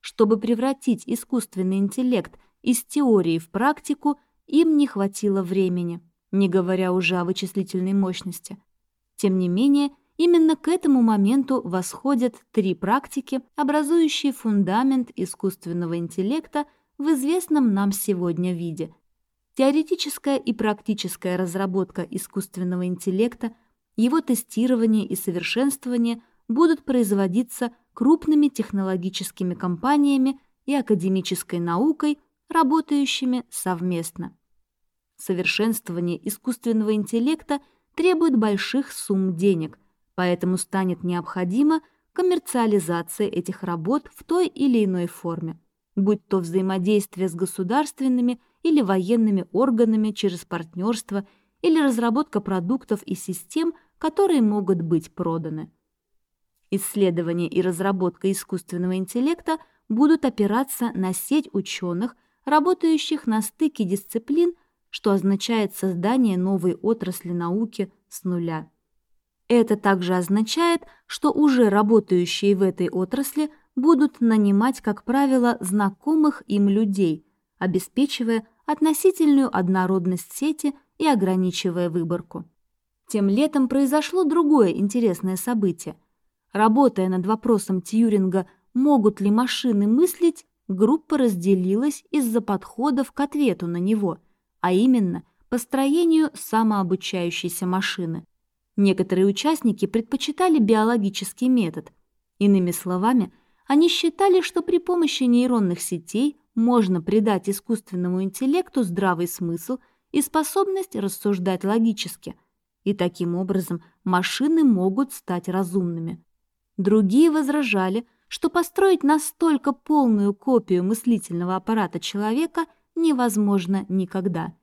Чтобы превратить искусственный интеллект из теории в практику им не хватило времени, не говоря уже о вычислительной мощности. Тем не менее, именно к этому моменту восходят три практики, образующие фундамент искусственного интеллекта в известном нам сегодня виде. Теоретическая и практическая разработка искусственного интеллекта, его тестирование и совершенствование будут производиться крупными технологическими компаниями и академической наукой работающими совместно. Совершенствование искусственного интеллекта требует больших сумм денег, поэтому станет необходима коммерциализация этих работ в той или иной форме, будь то взаимодействие с государственными или военными органами через партнерство или разработка продуктов и систем, которые могут быть проданы. Исследование и разработка искусственного интеллекта будут опираться на сеть ученых, работающих на стыке дисциплин, что означает создание новой отрасли науки с нуля. Это также означает, что уже работающие в этой отрасли будут нанимать, как правило, знакомых им людей, обеспечивая относительную однородность сети и ограничивая выборку. Тем летом произошло другое интересное событие. Работая над вопросом Тьюринга «Могут ли машины мыслить?», группа разделилась из-за подходов к ответу на него, а именно построению самообучающейся машины. Некоторые участники предпочитали биологический метод. Иными словами, они считали, что при помощи нейронных сетей можно придать искусственному интеллекту здравый смысл и способность рассуждать логически, и таким образом машины могут стать разумными. Другие возражали, что построить настолько полную копию мыслительного аппарата человека невозможно никогда.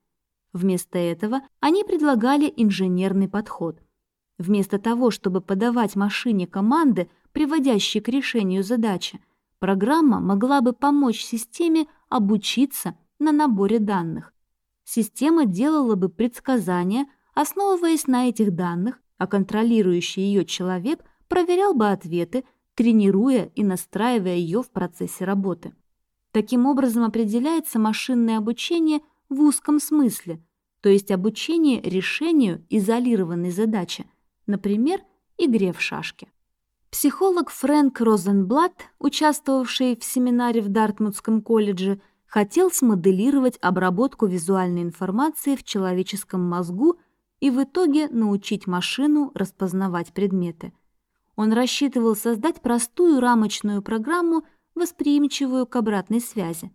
Вместо этого они предлагали инженерный подход. Вместо того, чтобы подавать машине команды, приводящие к решению задачи, программа могла бы помочь системе обучиться на наборе данных. Система делала бы предсказания, основываясь на этих данных, а контролирующий ее человек проверял бы ответы, тренируя и настраивая ее в процессе работы. Таким образом определяется машинное обучение в узком смысле, то есть обучение решению изолированной задачи, например, игре в шашки. Психолог Фрэнк Розенблат, участвовавший в семинаре в Дартмутском колледже, хотел смоделировать обработку визуальной информации в человеческом мозгу и в итоге научить машину распознавать предметы. Он рассчитывал создать простую рамочную программу, восприимчивую к обратной связи.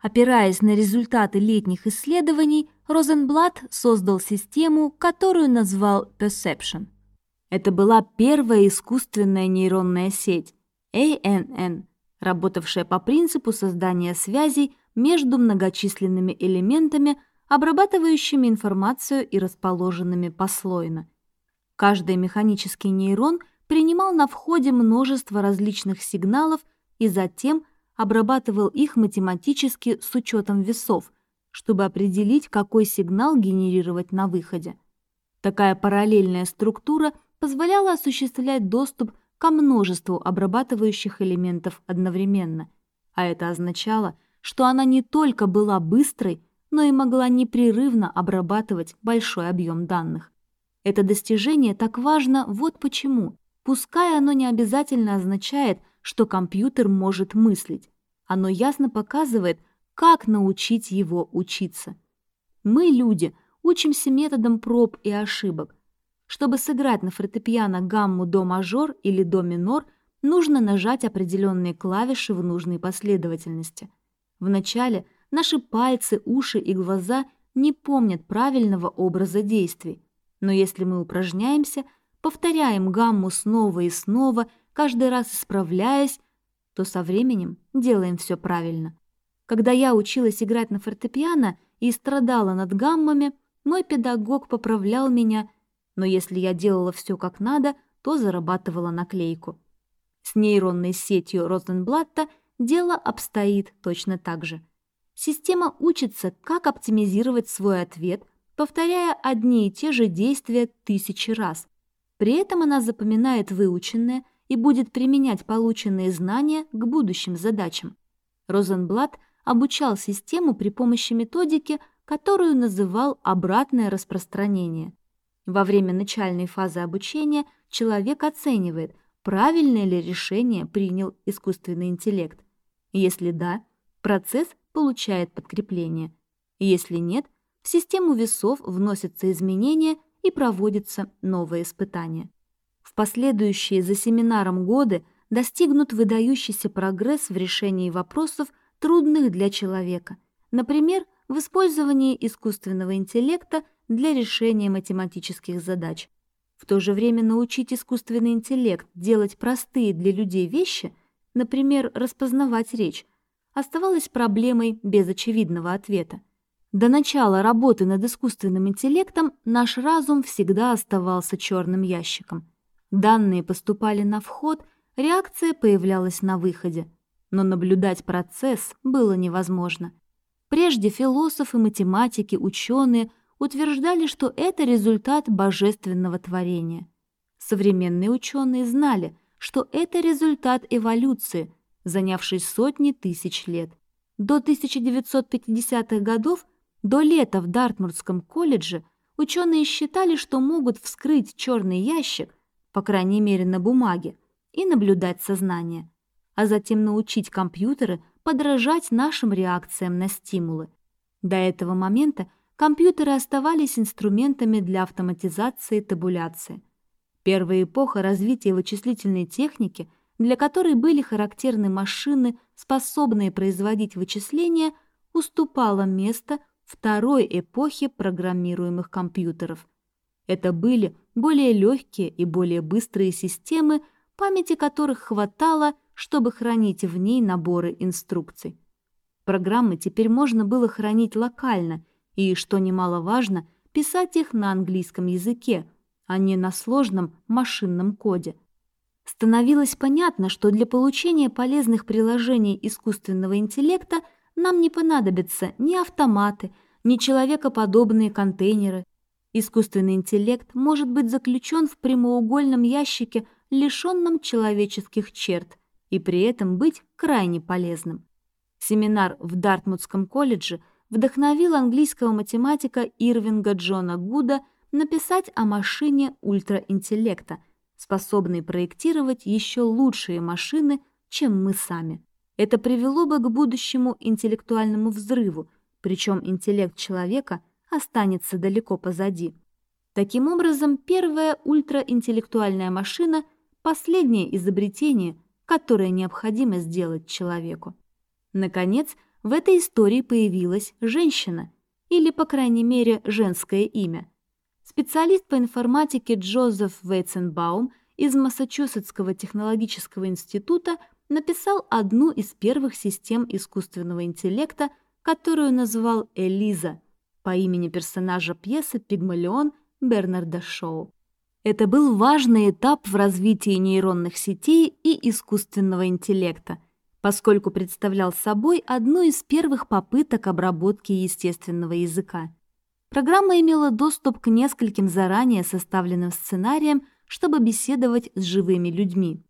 Опираясь на результаты летних исследований, Розенблат создал систему, которую назвал Perception – это была первая искусственная нейронная сеть ANN, работавшая по принципу создания связей между многочисленными элементами, обрабатывающими информацию и расположенными послойно. Каждый механический нейрон принимал на входе множество различных сигналов и затем обрабатывал их математически с учетом весов, чтобы определить, какой сигнал генерировать на выходе. Такая параллельная структура – позволяла осуществлять доступ ко множеству обрабатывающих элементов одновременно, а это означало, что она не только была быстрой, но и могла непрерывно обрабатывать большой объем данных. Это достижение так важно вот почему. Пускай оно не обязательно означает, что компьютер может мыслить. Оно ясно показывает, как научить его учиться. Мы, люди, учимся методом проб и ошибок, чтобы сыграть на фортепиано гамму до мажор или до минор, нужно нажать определенные клавиши в нужной последовательности. Вначале наши пальцы, уши и глаза не помнят правильного образа действий, но если мы упражняемся, повторяем гамму снова и снова, каждый раз исправляясь, то со временем делаем все правильно. Когда я училась играть на фортепиано и страдала над гаммами, мой педагог поправлял меня – но если я делала все как надо, то зарабатывала наклейку. С нейронной сетью Розенблатта дело обстоит точно так же. Система учится, как оптимизировать свой ответ, повторяя одни и те же действия тысячи раз. При этом она запоминает выученное и будет применять полученные знания к будущим задачам. Розенблат обучал систему при помощи методики, которую называл обратное распространение. Во время начальной фазы обучения человек оценивает, правильное ли решение принял искусственный интеллект. Если да, процесс получает подкрепление. Если нет, в систему весов вносятся изменения и проводятся новые испытания. В последующие за семинаром годы достигнут выдающийся прогресс в решении вопросов, трудных для человека, например, в использовании искусственного интеллекта для решения математических задач. В то же время научить искусственный интеллект делать простые для людей вещи, например, распознавать речь, оставалось проблемой без очевидного ответа. До начала работы над искусственным интеллектом наш разум всегда оставался черным ящиком. Данные поступали на вход, реакция появлялась на выходе. Но наблюдать процесс было невозможно. Прежде философы, математики, ученые утверждали, что это результат божественного творения. Современные ученые знали, что это результат эволюции, занявшей сотни тысяч лет. До 1950-х годов, до лета в Дартмуртском колледже, ученые считали, что могут вскрыть черный ящик, по крайней мере на бумаге, и наблюдать сознание, а затем научить компьютеры подражать нашим реакциям на стимулы. До этого момента компьютеры оставались инструментами для автоматизации и табуляции. Первая эпоха развития вычислительной техники, для которой были характерны машины, способные производить вычисления, уступала место второй эпохе программируемых компьютеров. Это были более легкие и более быстрые системы, памяти которых хватало, чтобы хранить в ней наборы инструкций. Программы теперь можно было хранить локально – и, что немаловажно, писать их на английском языке, а не на сложном машинном коде. Становилось понятно, что для получения полезных приложений искусственного интеллекта нам не понадобятся ни автоматы, ни человекоподобные контейнеры. Искусственный интеллект может быть заключен в прямоугольном ящике, лишенном человеческих черт, и при этом быть крайне полезным. Семинар в Дартмутском колледже вдохновил английского математика Ирвинга Джона Гуда написать о машине ультраинтеллекта, способной проектировать еще лучшие машины, чем мы сами. Это привело бы к будущему интеллектуальному взрыву, причем интеллект человека останется далеко позади. Таким образом, первая ультраинтеллектуальная машина – последнее изобретение, которое необходимо сделать человеку. Наконец, в этой истории появилась женщина, или, по крайней мере, женское имя. Специалист по информатике Джозеф Вейтсенбаум из Массачусетского технологического института написал одну из первых систем искусственного интеллекта, которую назвал Элиза по имени персонажа пьесы «Пигмалион» Бернарда Шоу. Это был важный этап в развитии нейронных сетей и искусственного интеллекта, поскольку представлял собой одну из первых попыток обработки естественного языка. Программа имела доступ к нескольким заранее составленным сценариям, чтобы беседовать с живыми людьми.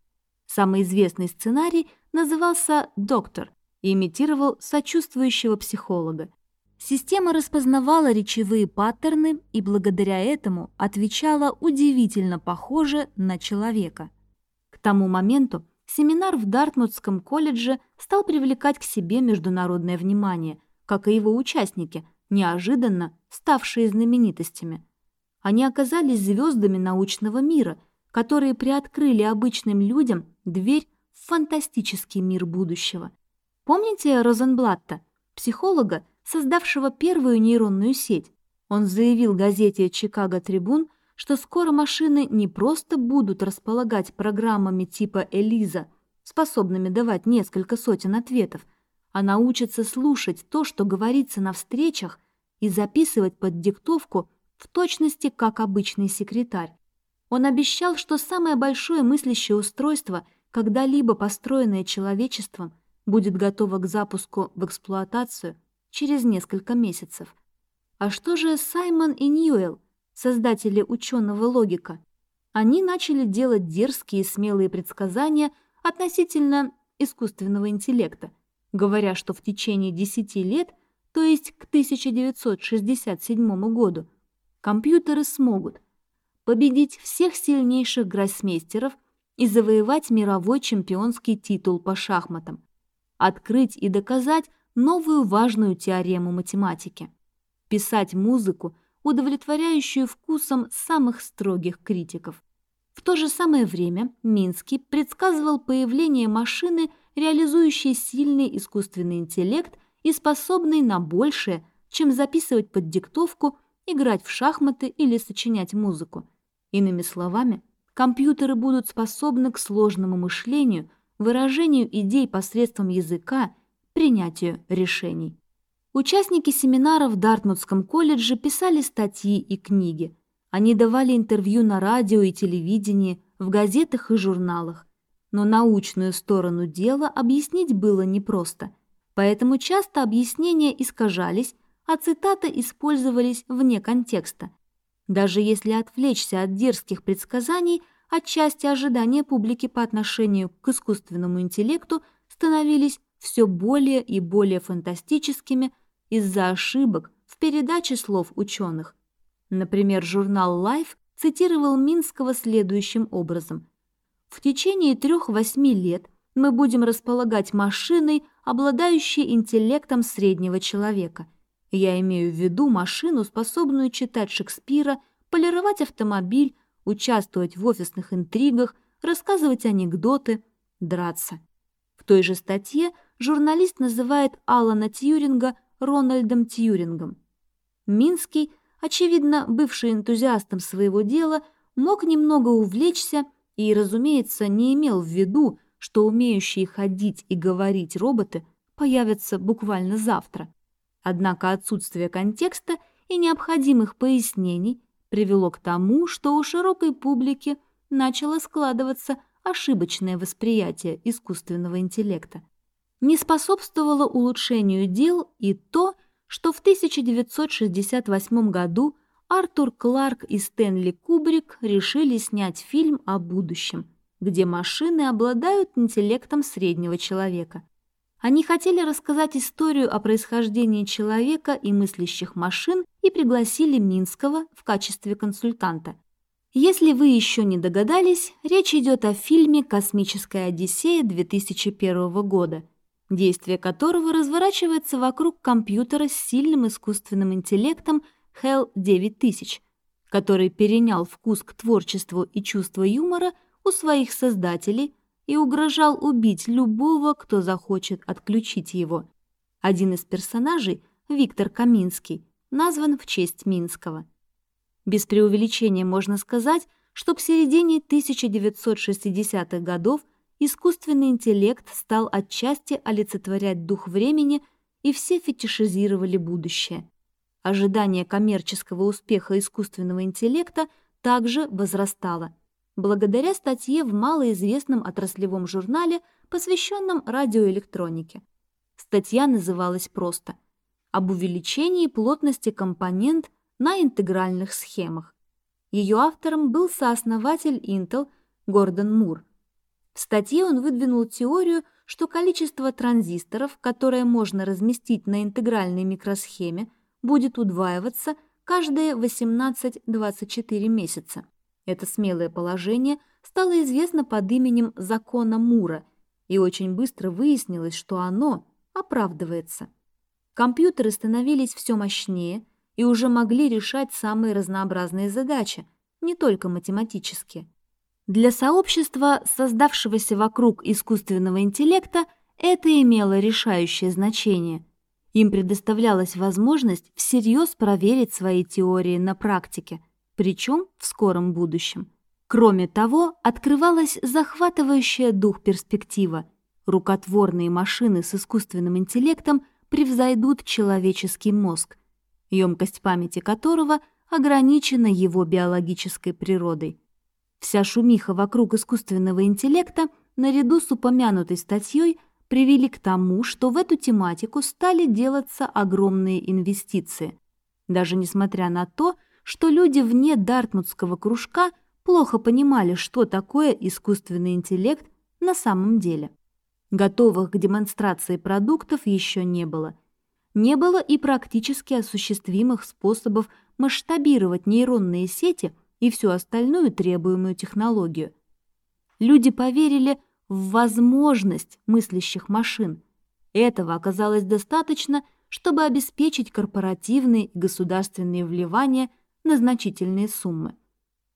Самый известный сценарий назывался «Доктор» и имитировал сочувствующего психолога. Система распознавала речевые паттерны и благодаря этому отвечала удивительно похоже на человека. К тому моменту семинар в Дартмутском колледже стал привлекать к себе международное внимание, как и его участники, неожиданно ставшие знаменитостями. Они оказались звездами научного мира, которые приоткрыли обычным людям дверь в фантастический мир будущего. Помните Розенблатта, психолога, создавшего первую нейронную сеть. Он заявил газете «Чикаго Трибун», что скоро машины не просто будут располагать программами типа «Элиза», способными давать несколько сотен ответов, а научатся слушать то, что говорится на встречах, и записывать под диктовку в точности, как обычный секретарь. Он обещал, что самое большое мыслящее устройство, когда-либо построенное человечеством, будет готово к запуску в эксплуатацию – через несколько месяцев. А что же Саймон и Ньюэлл, создатели ученого логика? Они начали делать дерзкие и смелые предсказания относительно искусственного интеллекта, говоря, что в течение 10 лет, то есть к 1967 году, компьютеры смогут победить всех сильнейших гроссмейстеров и завоевать мировой чемпионский титул по шахматам, открыть и доказать новую важную теорему математики – писать музыку, удовлетворяющую вкусом самых строгих критиков. В то же самое время Минский предсказывал появление машины, реализующей сильный искусственный интеллект и способной на большее, чем записывать под диктовку, играть в шахматы или сочинять музыку. Иными словами, компьютеры будут способны к сложному мышлению, выражению идей посредством языка принятию решений. Участники семинара в Дартмутском колледже писали статьи и книги. Они давали интервью на радио и телевидении, в газетах и журналах. Но научную сторону дела объяснить было непросто, поэтому часто объяснения искажались, а цитаты использовались вне контекста. Даже если отвлечься от дерзких предсказаний, отчасти ожидания публики по отношению к искусственному интеллекту становились все более и более фантастическими из-за ошибок в передаче слов ученых. Например, журнал Life цитировал Минского следующим образом. «В течение трех-восьми лет мы будем располагать машиной, обладающей интеллектом среднего человека. Я имею в виду машину, способную читать Шекспира, полировать автомобиль, участвовать в офисных интригах, рассказывать анекдоты, драться». В той же статье журналист называет Алана Тьюринга Рональдом Тьюрингом. Минский, очевидно, бывший энтузиастом своего дела, мог немного увлечься и, разумеется, не имел в виду, что умеющие ходить и говорить роботы появятся буквально завтра. Однако отсутствие контекста и необходимых пояснений привело к тому, что у широкой публики начало складываться ошибочное восприятие искусственного интеллекта не способствовало улучшению дел и то, что в 1968 году Артур Кларк и Стэнли Кубрик решили снять фильм о будущем, где машины обладают интеллектом среднего человека. Они хотели рассказать историю о происхождении человека и мыслящих машин и пригласили Минского в качестве консультанта. Если вы еще не догадались, речь идет о фильме «Космическая Одиссея» 2001 года, действие которого разворачивается вокруг компьютера с сильным искусственным интеллектом HAL 9000, который перенял вкус к творчеству и чувство юмора у своих создателей и угрожал убить любого, кто захочет отключить его. Один из персонажей, Виктор Каминский, назван в честь Минского. Без преувеличения можно сказать, что к середине 1960-х годов искусственный интеллект стал отчасти олицетворять дух времени, и все фетишизировали будущее. Ожидание коммерческого успеха искусственного интеллекта также возрастало – благодаря статье в малоизвестном отраслевом журнале, посвященном радиоэлектронике. Статья называлась просто «Об увеличении плотности компонент на интегральных схемах». Ее автором был сооснователь Intel Гордон Мур. В статье он выдвинул теорию, что количество транзисторов, которое можно разместить на интегральной микросхеме, будет удваиваться каждые 18-24 месяца. Это смелое положение стало известно под именем закона Мура, и очень быстро выяснилось, что оно оправдывается. Компьютеры становились все мощнее и уже могли решать самые разнообразные задачи, не только математические. Для сообщества, создавшегося вокруг искусственного интеллекта, это имело решающее значение. Им предоставлялась возможность всерьез проверить свои теории на практике – причем в скором будущем. Кроме того, открывалась захватывающая дух перспектива. Рукотворные машины с искусственным интеллектом превзойдут человеческий мозг, емкость памяти которого ограничена его биологической природой. Вся шумиха вокруг искусственного интеллекта, наряду с упомянутой статьей, привели к тому, что в эту тематику стали делаться огромные инвестиции. Даже несмотря на то, что люди вне Дартмутского кружка плохо понимали, что такое искусственный интеллект на самом деле. Готовых к демонстрации продуктов еще не было. Не было и практически осуществимых способов масштабировать нейронные сети и всю остальную требуемую технологию. Люди поверили в возможность мыслящих машин. Этого оказалось достаточно, чтобы обеспечить корпоративные и государственные вливания – на значительные суммы.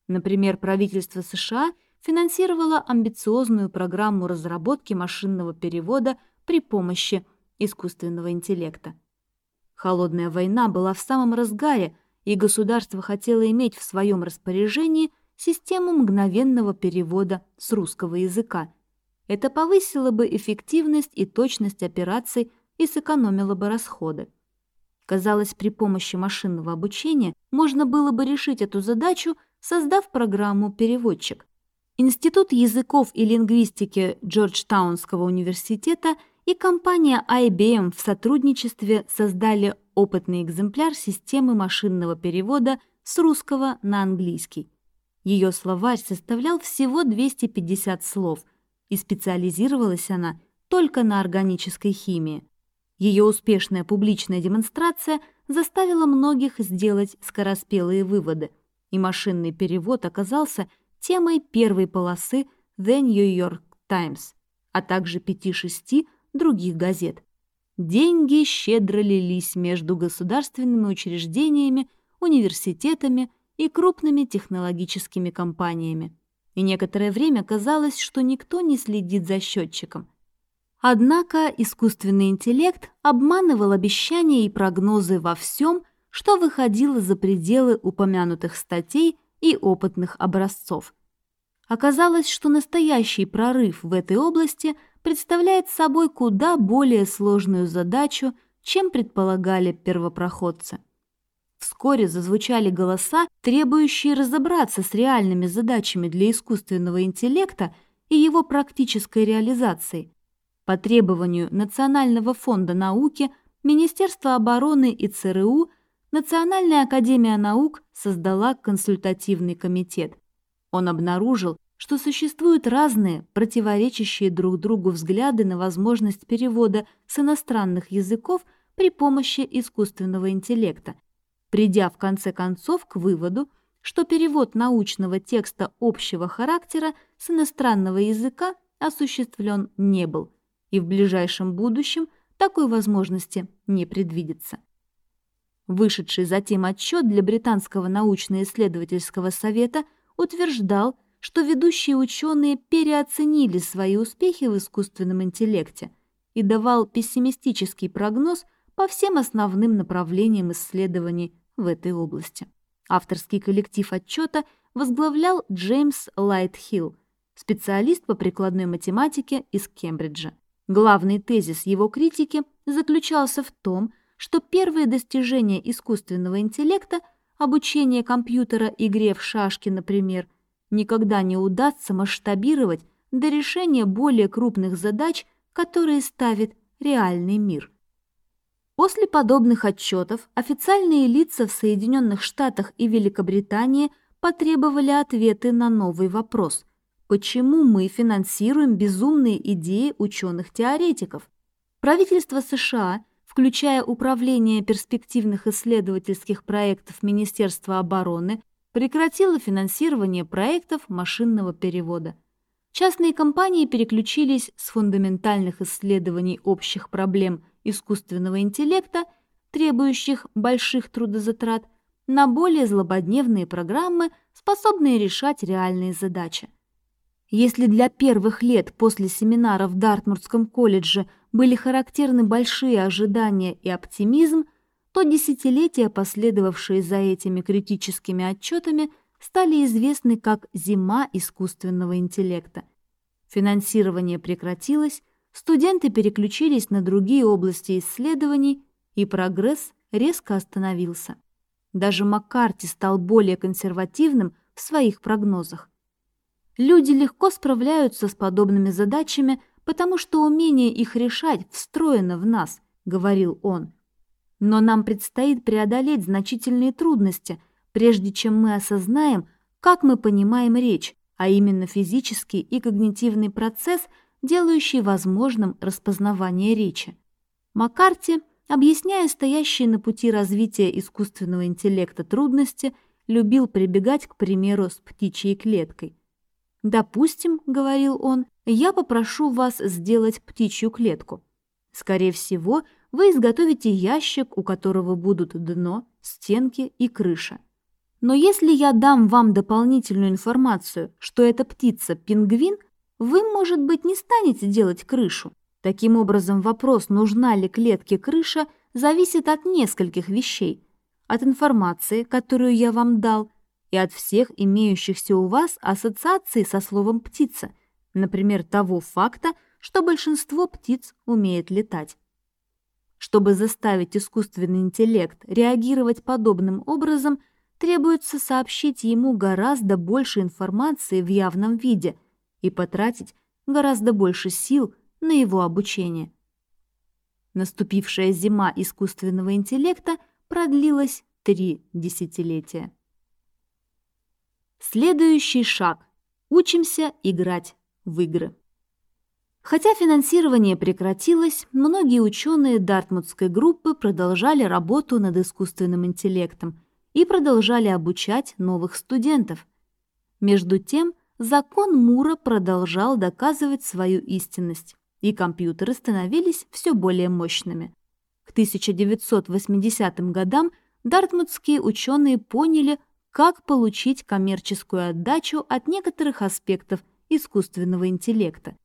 Например, правительство США финансировало амбициозную программу разработки машинного перевода при помощи искусственного интеллекта. Холодная война была в самом разгаре, и государство хотело иметь в своем распоряжении систему мгновенного перевода с русского языка. Это повысило бы эффективность и точность операций и сэкономило бы расходы. Казалось, при помощи машинного обучения можно было бы решить эту задачу, создав программу «Переводчик». Институт языков и лингвистики Джорджтаунского университета и компания IBM в сотрудничестве создали опытный экземпляр системы машинного перевода с русского на английский. Ее словарь составлял всего 250 слов, и специализировалась она только на органической химии. Ее успешная публичная демонстрация заставила многих сделать скороспелые выводы, и машинный перевод оказался темой первой полосы The New York Times, а также пяти-шести других газет. Деньги щедро лились между государственными учреждениями, университетами и крупными технологическими компаниями. И некоторое время казалось, что никто не следит за счетчиком. Однако искусственный интеллект обманывал обещания и прогнозы во всем, что выходило за пределы упомянутых статей и опытных образцов. Оказалось, что настоящий прорыв в этой области представляет собой куда более сложную задачу, чем предполагали первопроходцы. Вскоре зазвучали голоса, требующие разобраться с реальными задачами для искусственного интеллекта и его практической реализацией, по требованию Национального фонда науки, Министерства обороны и ЦРУ Национальная академия наук создала консультативный комитет. Он обнаружил, что существуют разные, противоречащие друг другу взгляды на возможность перевода с иностранных языков при помощи искусственного интеллекта, придя в конце концов к выводу, что перевод научного текста общего характера с иностранного языка осуществлен не был, и в ближайшем будущем такой возможности не предвидится. Вышедший затем отчет для Британского научно-исследовательского совета утверждал, что ведущие ученые переоценили свои успехи в искусственном интеллекте и давал пессимистический прогноз по всем основным направлениям исследований в этой области. Авторский коллектив отчета возглавлял Джеймс Лайтхилл, специалист по прикладной математике из Кембриджа. Главный тезис его критики заключался в том, что первые достижения искусственного интеллекта, обучение компьютера игре в шашки, например, никогда не удастся масштабировать до решения более крупных задач, которые ставит реальный мир. После подобных отчетов официальные лица в Соединенных Штатах и Великобритании потребовали ответы на новый вопрос – почему мы финансируем безумные идеи ученых-теоретиков? Правительство США, включая Управление перспективных исследовательских проектов Министерства обороны, прекратила финансирование проектов машинного перевода. Частные компании переключились с фундаментальных исследований общих проблем искусственного интеллекта, требующих больших трудозатрат, на более злободневные программы, способные решать реальные задачи. Если для первых лет после семинара в Дартмуртском колледже были характерны большие ожидания и оптимизм, то десятилетия, последовавшие за этими критическими отчетами, стали известны как «зима искусственного интеллекта». Финансирование прекратилось, студенты переключились на другие области исследований, и прогресс резко остановился. Даже Маккарти стал более консервативным в своих прогнозах. Люди легко справляются с подобными задачами, потому что умение их решать встроено в нас, говорил он. Но нам предстоит преодолеть значительные трудности, прежде чем мы осознаем, как мы понимаем речь, а именно физический и когнитивный процесс, делающий возможным распознавание речи. Маккарти, объясняя стоящие на пути развития искусственного интеллекта трудности, любил прибегать к примеру с птичьей клеткой. «Допустим, — говорил он, — я попрошу вас сделать птичью клетку. Скорее всего, вы изготовите ящик, у которого будут дно, стенки и крыша. Но если я дам вам дополнительную информацию, что эта птица – пингвин, вы, может быть, не станете делать крышу. Таким образом, вопрос, нужна ли клетке крыша, зависит от нескольких вещей. От информации, которую я вам дал, и от всех имеющихся у вас ассоциаций со словом «птица», например, того факта, что большинство птиц умеет летать. Чтобы заставить искусственный интеллект реагировать подобным образом, требуется сообщить ему гораздо больше информации в явном виде и потратить гораздо больше сил на его обучение. Наступившая зима искусственного интеллекта продлилась три десятилетия. Следующий шаг. Учимся играть в игры. Хотя финансирование прекратилось, многие ученые Дартмутской группы продолжали работу над искусственным интеллектом и продолжали обучать новых студентов. Между тем, закон Мура продолжал доказывать свою истинность, и компьютеры становились все более мощными. К 1980 годам дартмутские ученые поняли, как получить коммерческую отдачу от некоторых аспектов искусственного интеллекта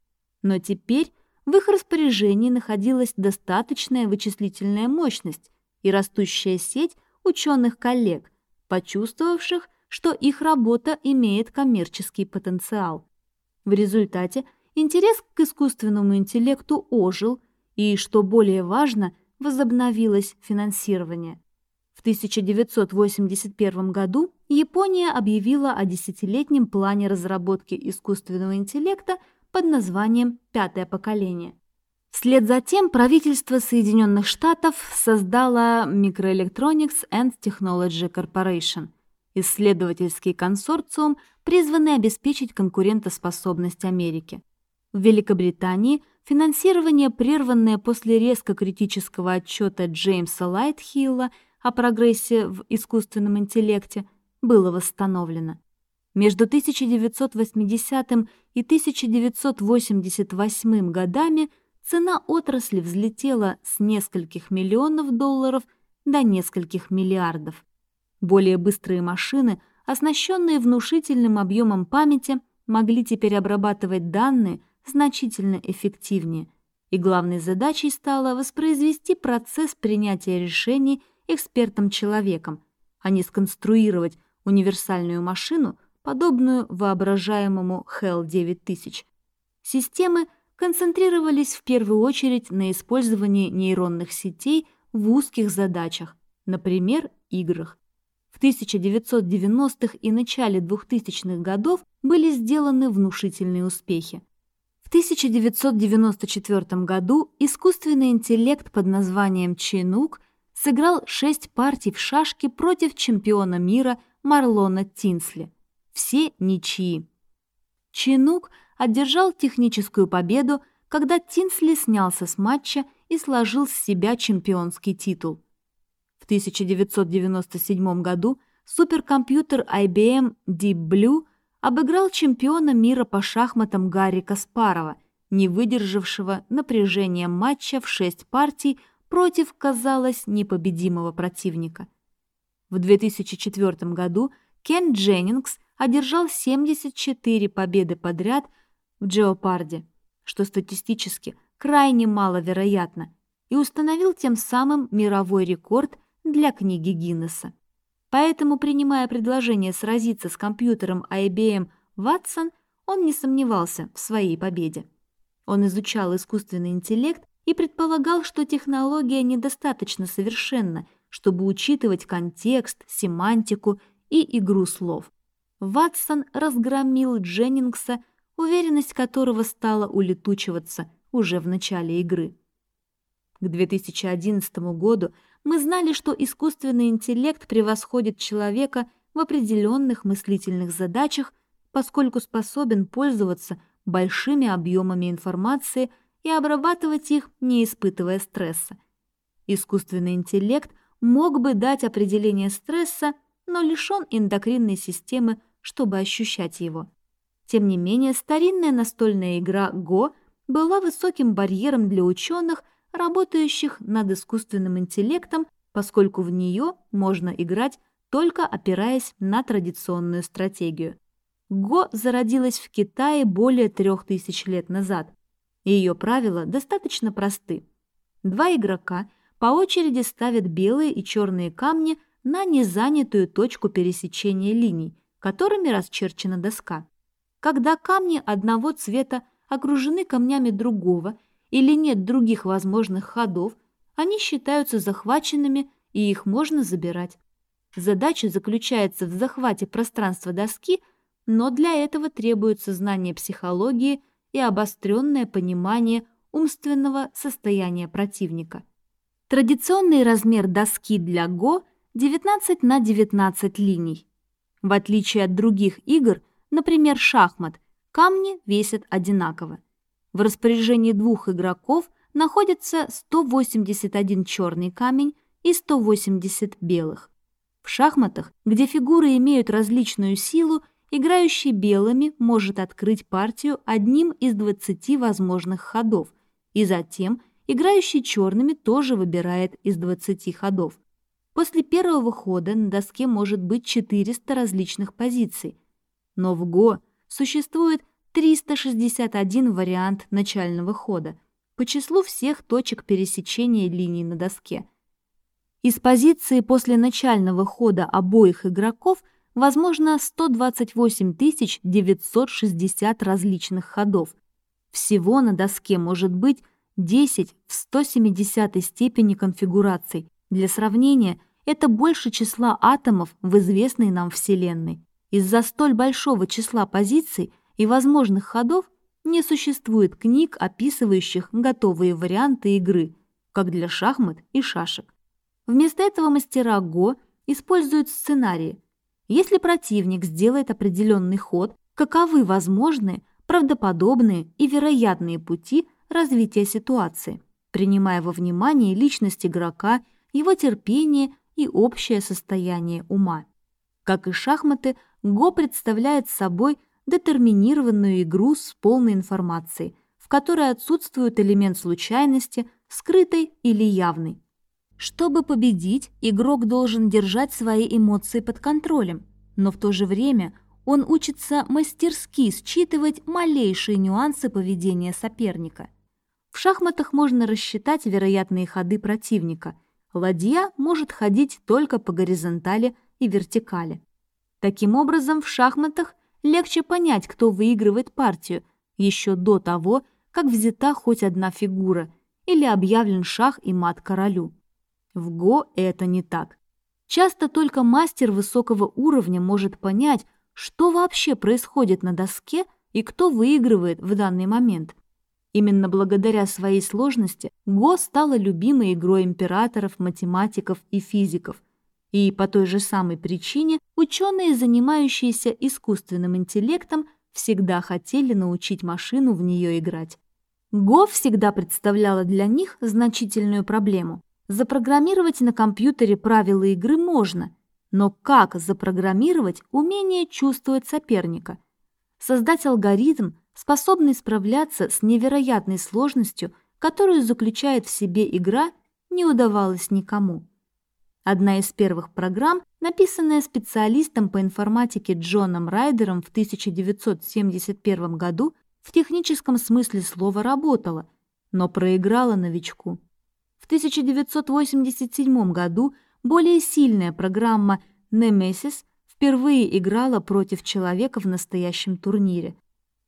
но теперь в их распоряжении находилась достаточная вычислительная мощность и растущая сеть ученых-коллег, почувствовавших, что их работа имеет коммерческий потенциал. В результате интерес к искусственному интеллекту ожил и, что более важно, возобновилось финансирование. В 1981 году Япония объявила о десятилетнем плане разработки искусственного интеллекта под названием «Пятое поколение». Вслед за тем правительство Соединенных Штатов создало Microelectronics and Technology Corporation, исследовательский консорциум, призванный обеспечить конкурентоспособность Америки. В Великобритании финансирование, прерванное после резко критического отчета Джеймса Лайтхилла о прогрессе в искусственном интеллекте, было восстановлено. Между 1980 и 1988 годами цена отрасли взлетела с нескольких миллионов долларов до нескольких миллиардов. Более быстрые машины, оснащенные внушительным объемом памяти, могли теперь обрабатывать данные значительно эффективнее, и главной задачей стало воспроизвести процесс принятия решений экспертом-человеком, а не сконструировать универсальную машину, подобную воображаемому HEL 9000. Системы концентрировались в первую очередь на использовании нейронных сетей в узких задачах, например, играх. В 1990-х и начале 2000-х годов были сделаны внушительные успехи. В 1994 году искусственный интеллект под названием Чинук сыграл шесть партий в шашки против чемпиона мира Марлона Тинсли. Все ничьи. Чинук одержал техническую победу, когда Тинсли снялся с матча и сложил с себя чемпионский титул – 1997 году суперкомпьютер IBM Deep Blue обыграл чемпиона мира по шахматам Гарри Каспарова, не выдержавшего напряжения матча в шесть партий против, казалось, непобедимого противника. В 2004 году Кен Дженнингс одержал 74 победы подряд в Джеопарде, что статистически крайне маловероятно, и установил тем самым мировой рекорд – для книги Гиннесса. Поэтому, принимая предложение сразиться с компьютером IBM Watson, он не сомневался в своей победе. Он изучал искусственный интеллект и предполагал, что технология недостаточно совершенна, чтобы учитывать контекст, семантику и игру слов. Ватсон разгромил Дженнингса, уверенность которого стала улетучиваться уже в начале игры. К 2011 году мы знали, что искусственный интеллект превосходит человека в определенных мыслительных задачах, поскольку способен пользоваться большими объемами информации и обрабатывать их, не испытывая стресса. Искусственный интеллект мог бы дать определение стресса, но лишен эндокринной системы, чтобы ощущать его. Тем не менее, старинная настольная игра Go была высоким барьером для ученых, работающих над искусственным интеллектом, поскольку в нее можно играть только опираясь на традиционную стратегию. Го зародилась в Китае более трех тысяч лет назад, ее правила достаточно просты. Два игрока по очереди ставят белые и черные камни на незанятую точку пересечения линий, которыми расчерчена доска. Когда камни одного цвета окружены камнями другого или нет других возможных ходов, они считаются захваченными и их можно забирать. Задача заключается в захвате пространства доски, но для этого требуется знание психологии и обостренное понимание умственного состояния противника. Традиционный размер доски для Го 19 на 19 линий. В отличие от других игр, например, шахмат, камни весят одинаково. В распоряжении двух игроков находится 181 черный камень и 180 белых. В шахматах, где фигуры имеют различную силу, играющий белыми может открыть партию одним из 20 возможных ходов, и затем играющий черными тоже выбирает из 20 ходов. После первого хода на доске может быть 400 различных позиций, но в Го существует 361 вариант начального хода по числу всех точек пересечения линий на доске. Из позиции после начального хода обоих игроков возможно 128 960 различных ходов. Всего на доске может быть 10 в 170 степени конфигураций. Для сравнения, это больше числа атомов в известной нам Вселенной. Из-за столь большого числа позиций и возможных ходов не существует книг, описывающих готовые варианты игры, как для шахмат и шашек. Вместо этого мастера Го используют сценарии. Если противник сделает определенный ход, каковы возможные, правдоподобные и вероятные пути развития ситуации, принимая во внимание личность игрока, его терпение и общее состояние ума. Как и шахматы, Го представляет собой детерминированную игру с полной информацией, в которой отсутствует элемент случайности, скрытой или явной. Чтобы победить, игрок должен держать свои эмоции под контролем, но в то же время он учится мастерски считывать малейшие нюансы поведения соперника. В шахматах можно рассчитать вероятные ходы противника. Ладья может ходить только по горизонтали и вертикали. Таким образом, в шахматах легче понять, кто выигрывает партию, еще до того, как взята хоть одна фигура или объявлен шах и мат королю. В Го это не так. Часто только мастер высокого уровня может понять, что вообще происходит на доске и кто выигрывает в данный момент. Именно благодаря своей сложности Го стала любимой игрой императоров, математиков и физиков. И по той же самой причине ученые, занимающиеся искусственным интеллектом, всегда хотели научить машину в нее играть. Го всегда представляла для них значительную проблему. Запрограммировать на компьютере правила игры можно, но как запрограммировать умение чувствовать соперника? Создать алгоритм, способный справляться с невероятной сложностью, которую заключает в себе игра, не удавалось никому. Одна из первых программ, написанная специалистом по информатике Джоном Райдером в 1971 году, в техническом смысле слова работала, но проиграла новичку. В 1987 году более сильная программа Nemesis впервые играла против человека в настоящем турнире.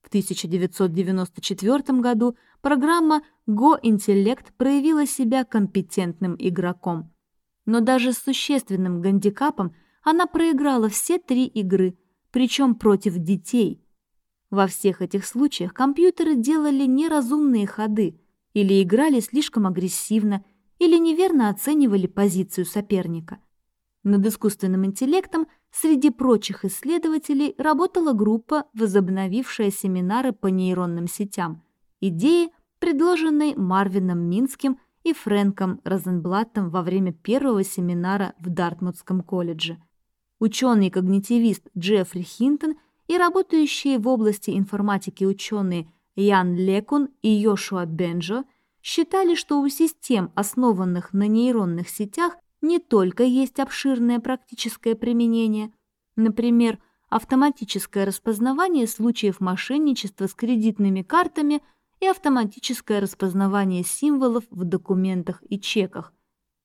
В 1994 году программа Go Intellect проявила себя компетентным игроком. Но даже с существенным гандикапом она проиграла все три игры, причем против детей. Во всех этих случаях компьютеры делали неразумные ходы – или играли слишком агрессивно, или неверно оценивали позицию соперника. Над искусственным интеллектом среди прочих исследователей работала группа, возобновившая семинары по нейронным сетям, идеи, предложенные Марвином Минским и Фрэнком Розенблаттом во время первого семинара в Дартмутском колледже. Ученый-когнитивист Джеффри Хинтон и работающие в области информатики ученые – Ян Лекун и Йошуа Бенджо считали, что у систем, основанных на нейронных сетях, не только есть обширное практическое применение, например, автоматическое распознавание случаев мошенничества с кредитными картами и автоматическое распознавание символов в документах и чеках,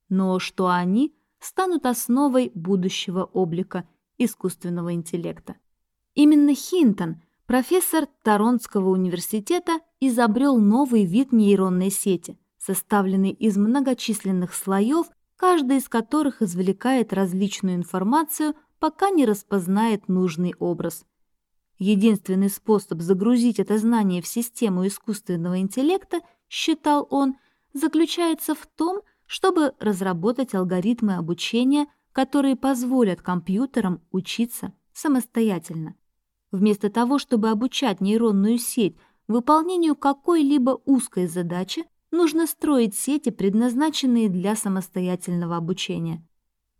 но что они станут основой будущего облика искусственного интеллекта. Именно Хинтон – профессор Торонского университета изобрел новый вид нейронной сети, составленный из многочисленных слоев, каждый из которых извлекает различную информацию, пока не распознает нужный образ. Единственный способ загрузить это знание в систему искусственного интеллекта, считал он, заключается в том, чтобы разработать алгоритмы обучения, которые позволят компьютерам учиться самостоятельно. Вместо того, чтобы обучать нейронную сеть выполнению какой-либо узкой задачи, нужно строить сети, предназначенные для самостоятельного обучения.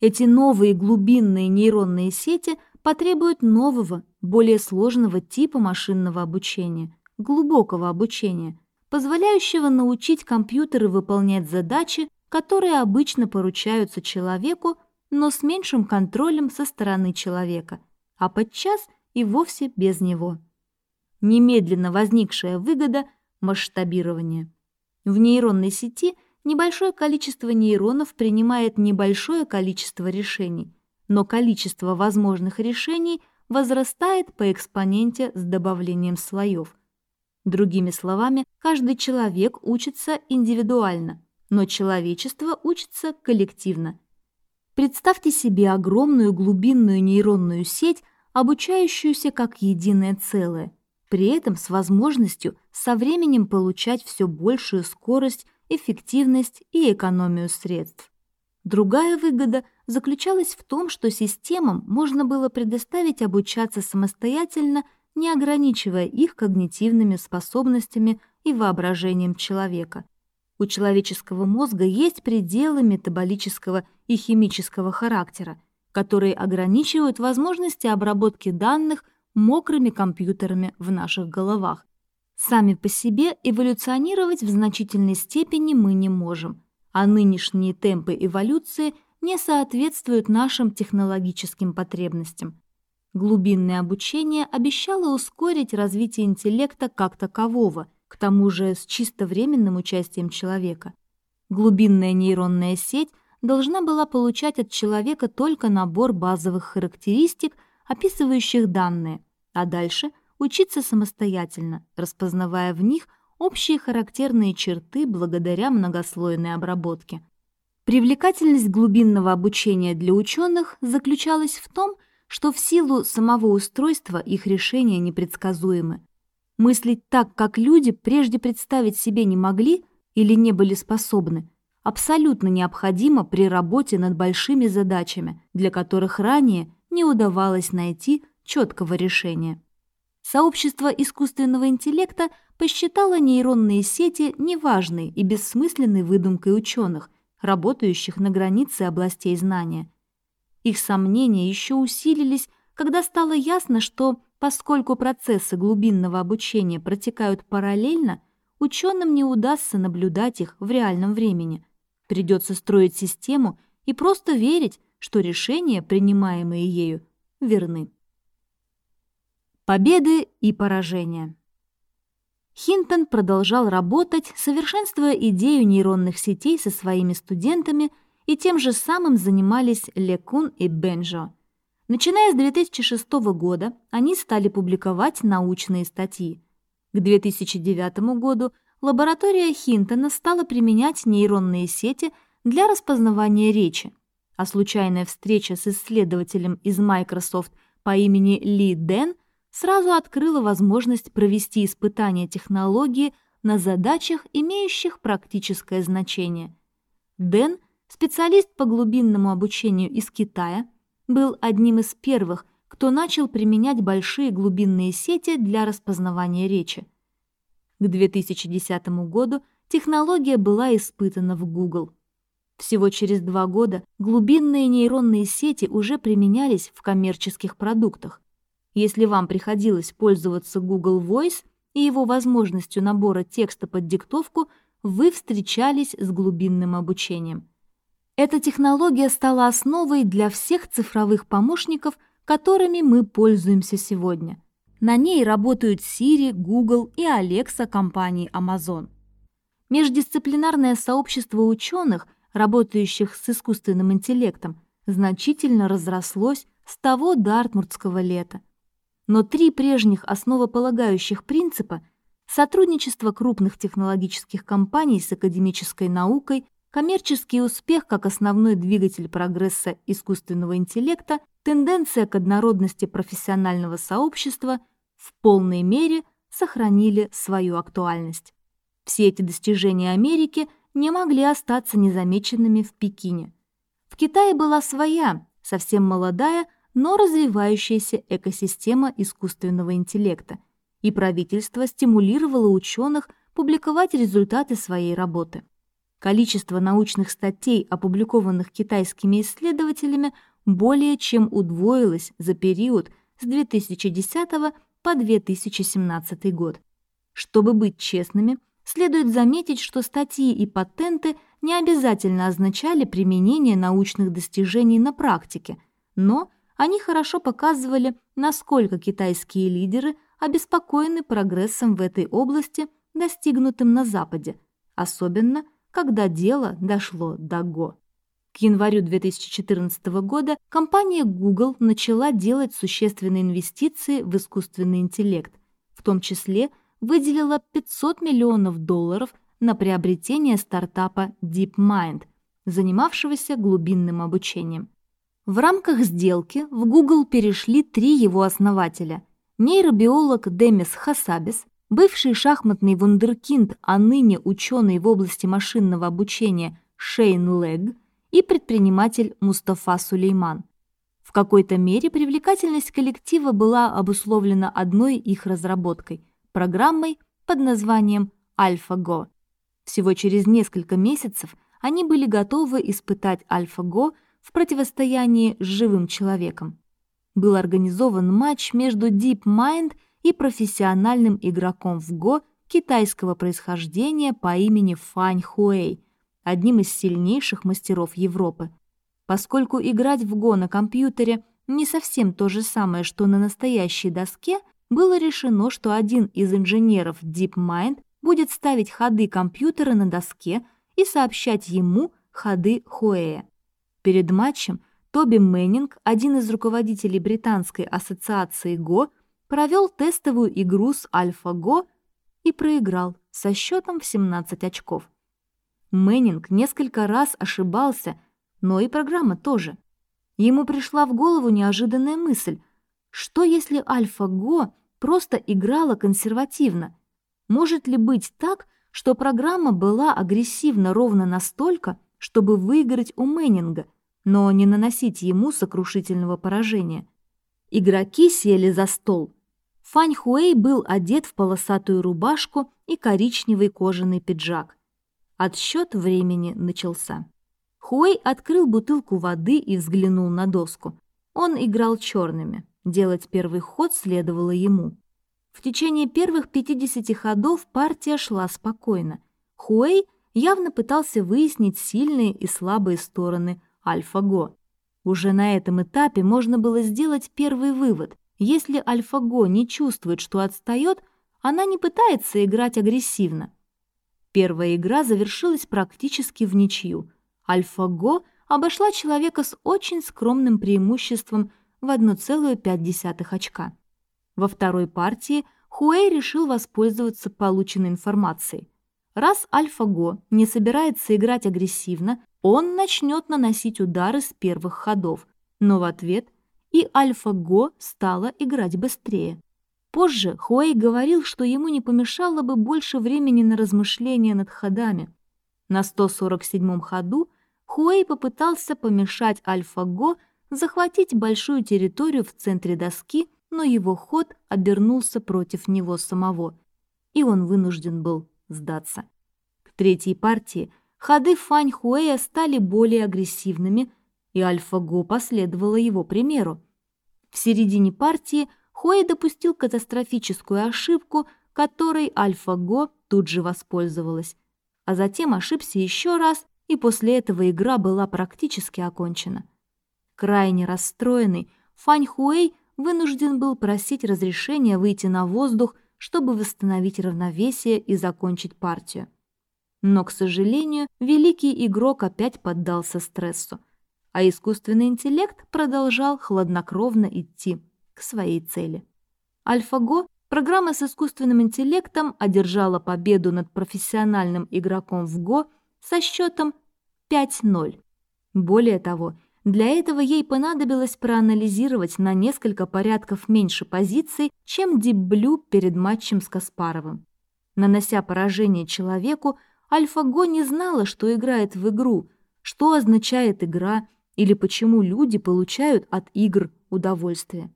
Эти новые глубинные нейронные сети потребуют нового, более сложного типа машинного обучения, глубокого обучения, позволяющего научить компьютеры выполнять задачи, которые обычно поручаются человеку, но с меньшим контролем со стороны человека, а подчас и вовсе без него. Немедленно возникшая выгода – масштабирование. В нейронной сети небольшое количество нейронов принимает небольшое количество решений, но количество возможных решений возрастает по экспоненте с добавлением слоев. Другими словами, каждый человек учится индивидуально, но человечество учится коллективно. Представьте себе огромную глубинную нейронную сеть – обучающуюся как единое целое, при этом с возможностью со временем получать все большую скорость, эффективность и экономию средств. Другая выгода заключалась в том, что системам можно было предоставить обучаться самостоятельно, не ограничивая их когнитивными способностями и воображением человека. У человеческого мозга есть пределы метаболического и химического характера, которые ограничивают возможности обработки данных мокрыми компьютерами в наших головах. Сами по себе эволюционировать в значительной степени мы не можем, а нынешние темпы эволюции не соответствуют нашим технологическим потребностям. Глубинное обучение обещало ускорить развитие интеллекта как такового, к тому же с чисто временным участием человека. Глубинная нейронная сеть должна была получать от человека только набор базовых характеристик, описывающих данные, а дальше учиться самостоятельно, распознавая в них общие характерные черты благодаря многослойной обработке. Привлекательность глубинного обучения для ученых заключалась в том, что в силу самого устройства их решения непредсказуемы. Мыслить так, как люди прежде представить себе не могли или не были способны, абсолютно необходимо при работе над большими задачами, для которых ранее не удавалось найти четкого решения. Сообщество искусственного интеллекта посчитало нейронные сети неважной и бессмысленной выдумкой ученых, работающих на границе областей знания. Их сомнения еще усилились, когда стало ясно, что поскольку процессы глубинного обучения протекают параллельно, ученым не удастся наблюдать их в реальном времени. Придется строить систему и просто верить, что решения, принимаемые ею, верны. Победы и поражения. Хинтон продолжал работать, совершенствуя идею нейронных сетей со своими студентами, и тем же самым занимались Лекун и Бенжо. Начиная с 2006 года они стали публиковать научные статьи. К 2009 году лаборатория Хинтона стала применять нейронные сети для распознавания речи, а случайная встреча с исследователем из Microsoft по имени Ли Дэн – сразу открыла возможность провести испытания технологии на задачах, имеющих практическое значение. Дэн, специалист по глубинному обучению из Китая, был одним из первых, кто начал применять большие глубинные сети для распознавания речи. К 2010 году технология была испытана в Google. Всего через два года глубинные нейронные сети уже применялись в коммерческих продуктах. Если вам приходилось пользоваться Google Voice и его возможностью набора текста под диктовку, вы встречались с глубинным обучением. Эта технология стала основой для всех цифровых помощников, которыми мы пользуемся сегодня. На ней работают Siri, Google и Alexa компании Amazon. Междисциплинарное сообщество ученых, работающих с искусственным интеллектом, значительно разрослось с того дартмуртского лета. Но три прежних основополагающих принципа – сотрудничество крупных технологических компаний с академической наукой, коммерческий успех как основной двигатель прогресса искусственного интеллекта, тенденция к однородности профессионального сообщества в полной мере сохранили свою актуальность. Все эти достижения Америки не могли остаться незамеченными в Пекине. В Китае была своя, совсем молодая, но развивающаяся экосистема искусственного интеллекта, и правительство стимулировало ученых публиковать результаты своей работы. Количество научных статей, опубликованных китайскими исследователями, более чем удвоилось за период с 2010 по 2017 год. Чтобы быть честными, следует заметить, что статьи и патенты не обязательно означали применение научных достижений на практике, но они хорошо показывали, насколько китайские лидеры обеспокоены прогрессом в этой области, достигнутым на Западе, особенно когда дело дошло до Го. К январю 2014 года компания Google начала делать существенные инвестиции в искусственный интеллект, в том числе выделила 500 миллионов долларов на приобретение стартапа DeepMind, занимавшегося глубинным обучением. В рамках сделки в Google перешли три его основателя – нейробиолог Демис Хасабис, бывший шахматный вундеркинд, а ныне ученый в области машинного обучения Шейн Лэг и предприниматель Мустафа Сулейман. В какой-то мере привлекательность коллектива была обусловлена одной их разработкой – программой под названием AlphaGo. Всего через несколько месяцев они были готовы испытать AlphaGo в противостоянии с живым человеком. Был организован матч между DeepMind и профессиональным игроком в Go китайского происхождения по имени Фань Хуэй, одним из сильнейших мастеров Европы. Поскольку играть в Го на компьютере не совсем то же самое, что на настоящей доске, было решено, что один из инженеров DeepMind будет ставить ходы компьютера на доске и сообщать ему ходы Хуэя. Перед матчем Тоби Мэннинг, один из руководителей Британской ассоциации Го, провел тестовую игру с AlphaGo и проиграл со счетом в 17 очков. Мэннинг несколько раз ошибался, но и программа тоже. Ему пришла в голову неожиданная мысль, что если AlphaGo просто играла консервативно? Может ли быть так, что программа была агрессивна ровно настолько, чтобы выиграть у Мэннинга, но не наносить ему сокрушительного поражения? Игроки сели за стол. Фань Хуэй был одет в полосатую рубашку и коричневый кожаный пиджак. Отсчет времени начался. Хуэй открыл бутылку воды и взглянул на доску. Он играл черными. Делать первый ход следовало ему. В течение первых 50 ходов партия шла спокойно. Хуэй явно пытался выяснить сильные и слабые стороны Альфа-Го. Уже на этом этапе можно было сделать первый вывод. Если Альфа-Го не чувствует, что отстает, она не пытается играть агрессивно. Первая игра завершилась практически в ничью. Альфа-Го обошла человека с очень скромным преимуществом в 1,5 очка. Во второй партии Хуэй решил воспользоваться полученной информацией. Раз Альфа-Го не собирается играть агрессивно, он начнет наносить удары с первых ходов, но в ответ и Альфа-Го стала играть быстрее. Позже Хуэй говорил, что ему не помешало бы больше времени на размышления над ходами. На 147-м ходу Хуэй попытался помешать Альфа-Го захватить большую территорию в центре доски, но его ход обернулся против него самого, и он вынужден был сдаться. К третьей партии ходы Фань Хуэя стали более агрессивными, и Альфа-Го последовала его примеру. В середине партии – Хуэй допустил катастрофическую ошибку, которой Альфа-Го тут же воспользовалась. А затем ошибся еще раз, и после этого игра была практически окончена. Крайне расстроенный, Фань Хуэй вынужден был просить разрешения выйти на воздух, чтобы восстановить равновесие и закончить партию. Но, к сожалению, великий игрок опять поддался стрессу, а искусственный интеллект продолжал хладнокровно идти к своей цели. AlphaGo, программа с искусственным интеллектом, одержала победу над профессиональным игроком в Go со счетом 5-0. Более того, для этого ей понадобилось проанализировать на несколько порядков меньше позиций, чем Deep Blue перед матчем с Каспаровым. Нанося поражение человеку, AlphaGo не знала, что играет в игру, что означает игра или почему люди получают от игр удовольствие.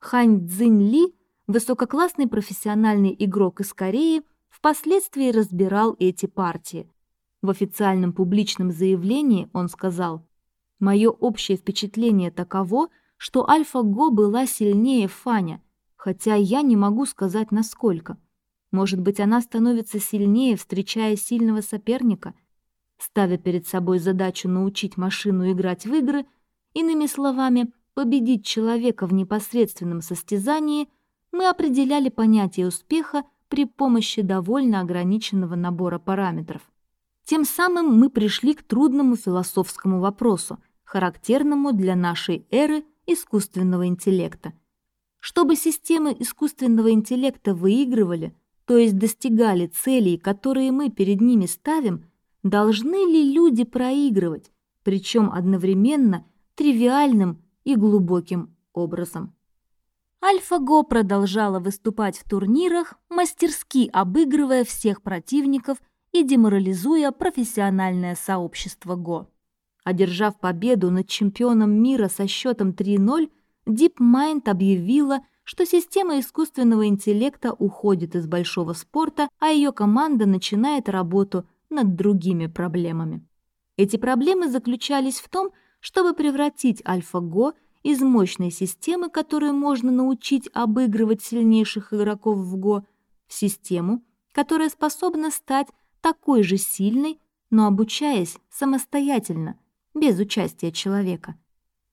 Хань Цзинь Ли, высококлассный профессиональный игрок из Кореи, впоследствии разбирал эти партии. В официальном публичном заявлении он сказал «Мое общее впечатление таково, что Альфа-Го была сильнее Фаня, хотя я не могу сказать насколько. Может быть, она становится сильнее, встречая сильного соперника, ставя перед собой задачу научить машину играть в игры, иными словами – победить человека в непосредственном состязании, мы определяли понятие успеха при помощи довольно ограниченного набора параметров. Тем самым мы пришли к трудному философскому вопросу, характерному для нашей эры искусственного интеллекта. Чтобы системы искусственного интеллекта выигрывали, то есть достигали целей, которые мы перед ними ставим, должны ли люди проигрывать, причем одновременно тривиальным и глубоким образом. Альфа-Го продолжала выступать в турнирах, мастерски обыгрывая всех противников и деморализуя профессиональное сообщество Го. Одержав победу над чемпионом мира со счетом 3-0, DeepMind объявила, что система искусственного интеллекта уходит из большого спорта, а ее команда начинает работу над другими проблемами. Эти проблемы заключались в том, чтобы превратить AlphaGo из мощной системы, которую можно научить обыгрывать сильнейших игроков в Го, в систему, которая способна стать такой же сильной, но обучаясь самостоятельно, без участия человека.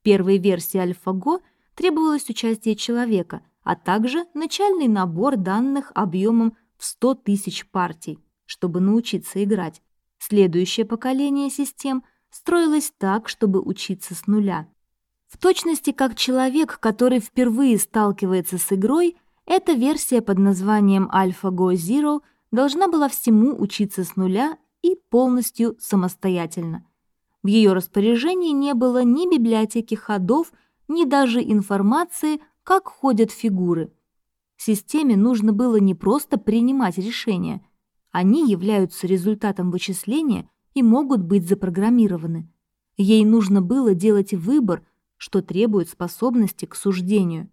Первой версии AlphaGo требовалось участие человека, а также начальный набор данных объемом в 100 тысяч партий, чтобы научиться играть. Следующее поколение систем строилось так, чтобы учиться с нуля. В точности как человек, который впервые сталкивается с игрой, эта версия под названием AlphaGo Zero должна была всему учиться с нуля и полностью самостоятельно. В ее распоряжении не было ни библиотеки ходов, ни даже информации, как ходят фигуры. Системе нужно было не просто принимать решения, они являются результатом вычисления и могут быть запрограммированы. Ей нужно было делать выбор – что требует способности к суждению.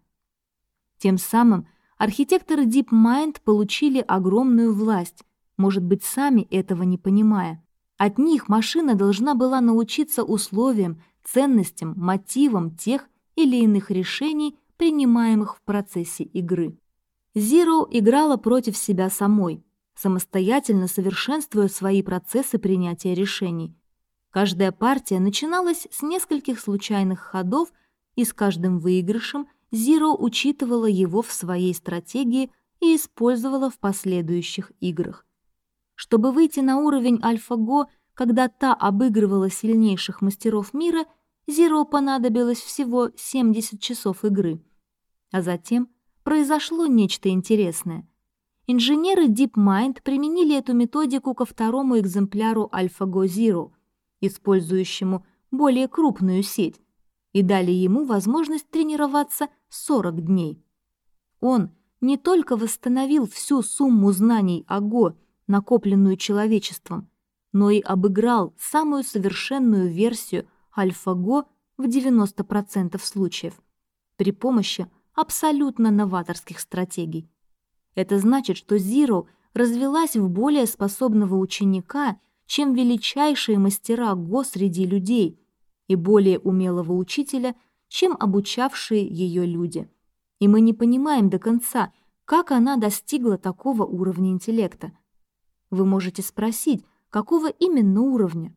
Тем самым архитекторы DeepMind получили огромную власть, может быть, сами этого не понимая. От них машина должна была научиться условиям, ценностям, мотивам тех или иных решений, принимаемых в процессе игры. Zero играла против себя самой, самостоятельно совершенствуя свои процессы принятия решений – Каждая партия начиналась с нескольких случайных ходов, и с каждым выигрышем Зиро учитывала его в своей стратегии и использовала в последующих играх. Чтобы выйти на уровень Альфа-Го, когда та обыгрывала сильнейших мастеров мира, Зиро понадобилось всего 70 часов игры. А затем произошло нечто интересное. Инженеры DeepMind применили эту методику ко второму экземпляру AlphaGo Zero — использующему более крупную сеть, и дали ему возможность тренироваться 40 дней. Он не только восстановил всю сумму знаний о Го, накопленную человечеством, но и обыграл самую совершенную версию Альфа-Го в 90% случаев при помощи абсолютно новаторских стратегий. Это значит, что Зиро развелась в более способного ученика – чем величайшие мастера Го среди людей и более умелого учителя, чем обучавшие ее люди. И мы не понимаем до конца, как она достигла такого уровня интеллекта. Вы можете спросить, какого именно уровня?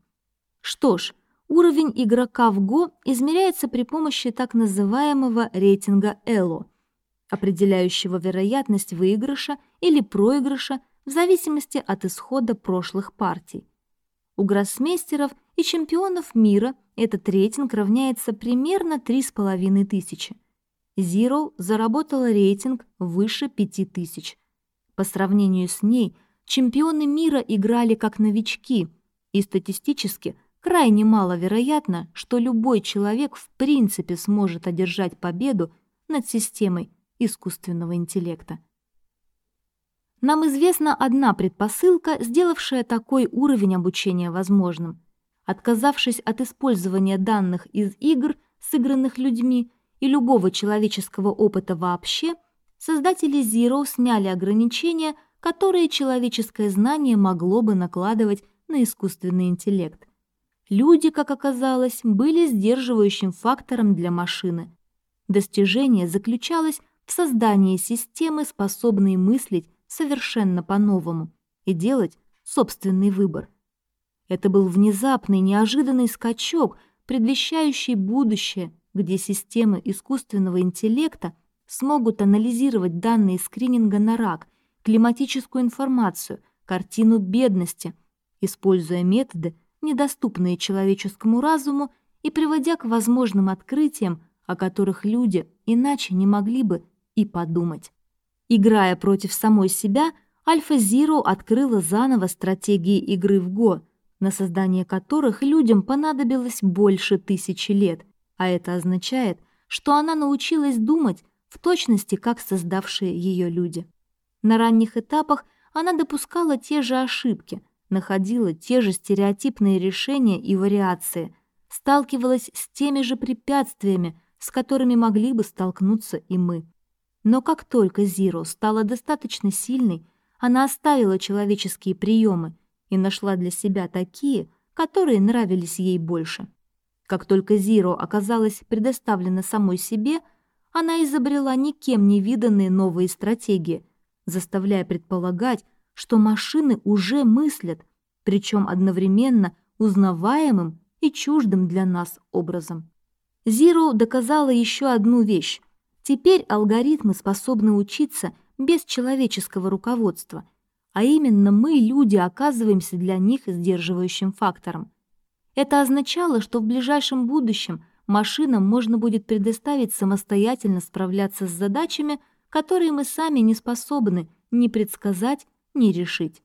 Что ж, уровень игрока в Го измеряется при помощи так называемого рейтинга Эло, определяющего вероятность выигрыша или проигрыша в зависимости от исхода прошлых партий. У гроссмейстеров и чемпионов мира этот рейтинг равняется примерно 3,5 тысячи. Zero заработала рейтинг выше 5000. По сравнению с ней, чемпионы мира играли как новички, и статистически крайне маловероятно, что любой человек в принципе сможет одержать победу над системой искусственного интеллекта. Нам известна одна предпосылка, сделавшая такой уровень обучения возможным. Отказавшись от использования данных из игр, сыгранных людьми, и любого человеческого опыта вообще, создатели Zero сняли ограничения, которые человеческое знание могло бы накладывать на искусственный интеллект. Люди, как оказалось, были сдерживающим фактором для машины. Достижение заключалось в создании системы, способной мыслить совершенно по-новому и делать собственный выбор. Это был внезапный, неожиданный скачок, предвещающий будущее, где системы искусственного интеллекта смогут анализировать данные скрининга на рак, климатическую информацию, картину бедности, используя методы, недоступные человеческому разуму и приводя к возможным открытиям, о которых люди иначе не могли бы и подумать. Играя против самой себя, Альфа Зиро открыла заново стратегии игры в Го, на создание которых людям понадобилось больше тысячи лет, а это означает, что она научилась думать в точности, как создавшие ее люди. На ранних этапах она допускала те же ошибки, находила те же стереотипные решения и вариации, сталкивалась с теми же препятствиями, с которыми могли бы столкнуться и мы. Но как только Зиро стала достаточно сильной, она оставила человеческие приемы и нашла для себя такие, которые нравились ей больше. Как только Зиро оказалась предоставлена самой себе, она изобрела никем не виданные новые стратегии, заставляя предполагать, что машины уже мыслят, причем одновременно узнаваемым и чуждым для нас образом. Зиро доказала еще одну вещь. Теперь алгоритмы способны учиться без человеческого руководства, а именно мы, люди, оказываемся для них сдерживающим фактором. Это означало, что в ближайшем будущем машинам можно будет предоставить самостоятельно справляться с задачами, которые мы сами не способны ни предсказать, ни решить.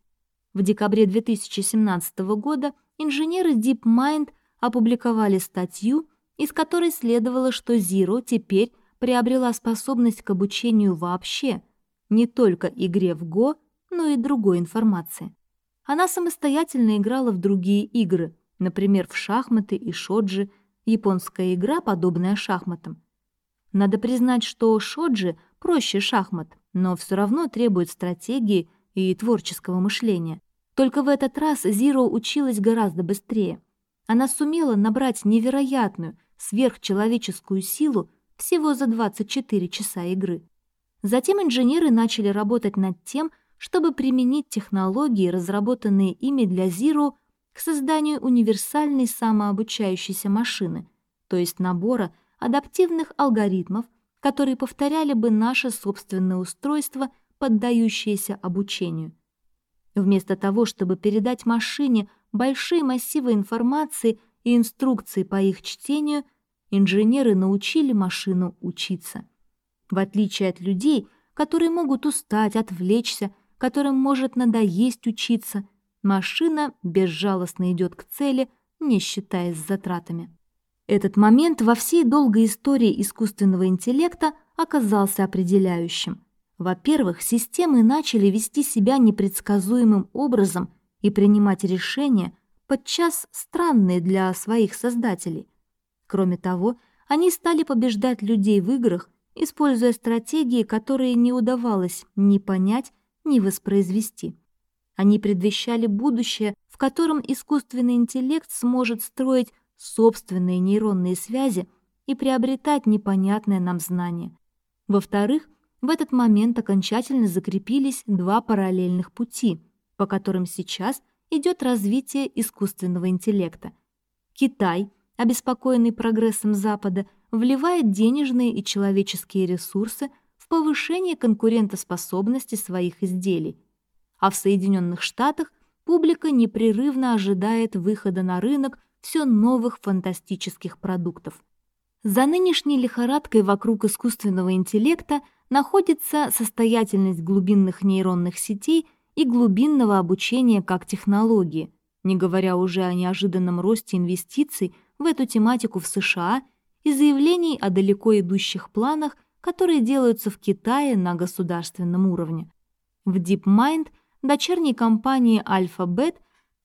В декабре 2017 года инженеры DeepMind опубликовали статью, из которой следовало, что Zero теперь приобрела способность к обучению вообще, не только игре в Go, но и другой информации. Она самостоятельно играла в другие игры, например, в шахматы и шоджи, японская игра, подобная шахматам. Надо признать, что шоджи проще шахмат, но все равно требует стратегии и творческого мышления. Только в этот раз Зиро училась гораздо быстрее. Она сумела набрать невероятную, сверхчеловеческую силу всего за 24 часа игры. Затем инженеры начали работать над тем, чтобы применить технологии, разработанные ими для Zero, к созданию универсальной самообучающейся машины, то есть набора адаптивных алгоритмов, которые повторяли бы наше собственное устройство, поддающееся обучению. Вместо того, чтобы передать машине большие массивы информации и инструкции по их чтению, инженеры научили машину учиться. В отличие от людей, которые могут устать, отвлечься, которым может надоесть учиться, машина безжалостно идет к цели, не считаясь затратами. Этот момент во всей долгой истории искусственного интеллекта оказался определяющим. Во-первых, системы начали вести себя непредсказуемым образом и принимать решения, подчас странные для своих создателей. Кроме того, они стали побеждать людей в играх, используя стратегии, которые не удавалось ни понять, ни воспроизвести. Они предвещали будущее, в котором искусственный интеллект сможет строить собственные нейронные связи и приобретать непонятное нам знание. Во-вторых, в этот момент окончательно закрепились два параллельных пути, по которым сейчас идет развитие искусственного интеллекта. Китай, обеспокоенный прогрессом Запада, вливает денежные и человеческие ресурсы в повышение конкурентоспособности своих изделий. А в Соединенных Штатах публика непрерывно ожидает выхода на рынок все новых фантастических продуктов. За нынешней лихорадкой вокруг искусственного интеллекта находится состоятельность глубинных нейронных сетей и глубинного обучения как технологии, не говоря уже о неожиданном росте инвестиций в эту тематику в США и заявлений о далеко идущих планах, которые делаются в Китае на государственном уровне. В DeepMind, дочерней компании Alphabet,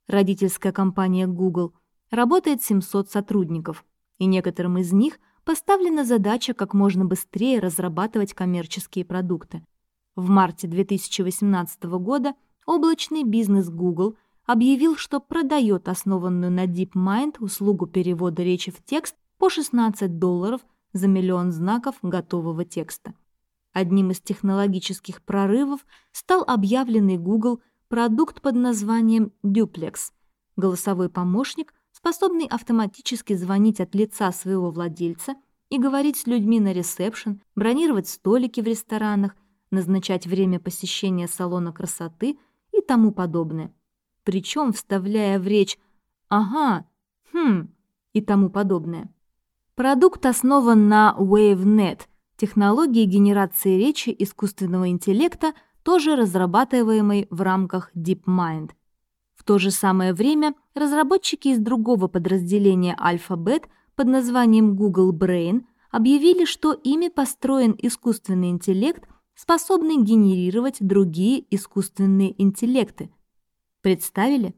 родительская компания Google, работает 700 сотрудников, и некоторым из них поставлена задача как можно быстрее разрабатывать коммерческие продукты. В марте 2018 года облачный бизнес Google объявил, что продает основанную на DeepMind услугу перевода речи в текст по 16 долларов за миллион знаков готового текста. Одним из технологических прорывов стал объявленный Google продукт под названием Duplex – голосовой помощник, способный автоматически звонить от лица своего владельца и говорить с людьми на ресепшн, бронировать столики в ресторанах, назначать время посещения салона красоты и тому подобное. Причем вставляя в речь «ага», «хм» и тому подобное. Продукт основан на WaveNet, технологии генерации речи искусственного интеллекта, тоже разрабатываемой в рамках DeepMind. В то же самое время разработчики из другого подразделения Alphabet под названием Google Brain объявили, что ими построен искусственный интеллект, способный генерировать другие искусственные интеллекты. Представили?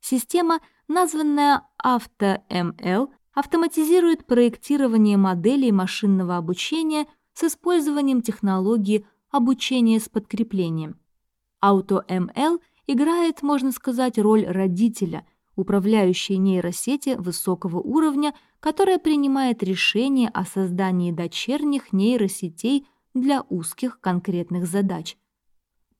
Система, названная AutoML, автоматизирует проектирование моделей машинного обучения с использованием технологии обучения с подкреплением. AutoML играет, можно сказать, роль родителя, управляющей нейросети высокого уровня, которая принимает решение о создании дочерних нейросетей для узких конкретных задач.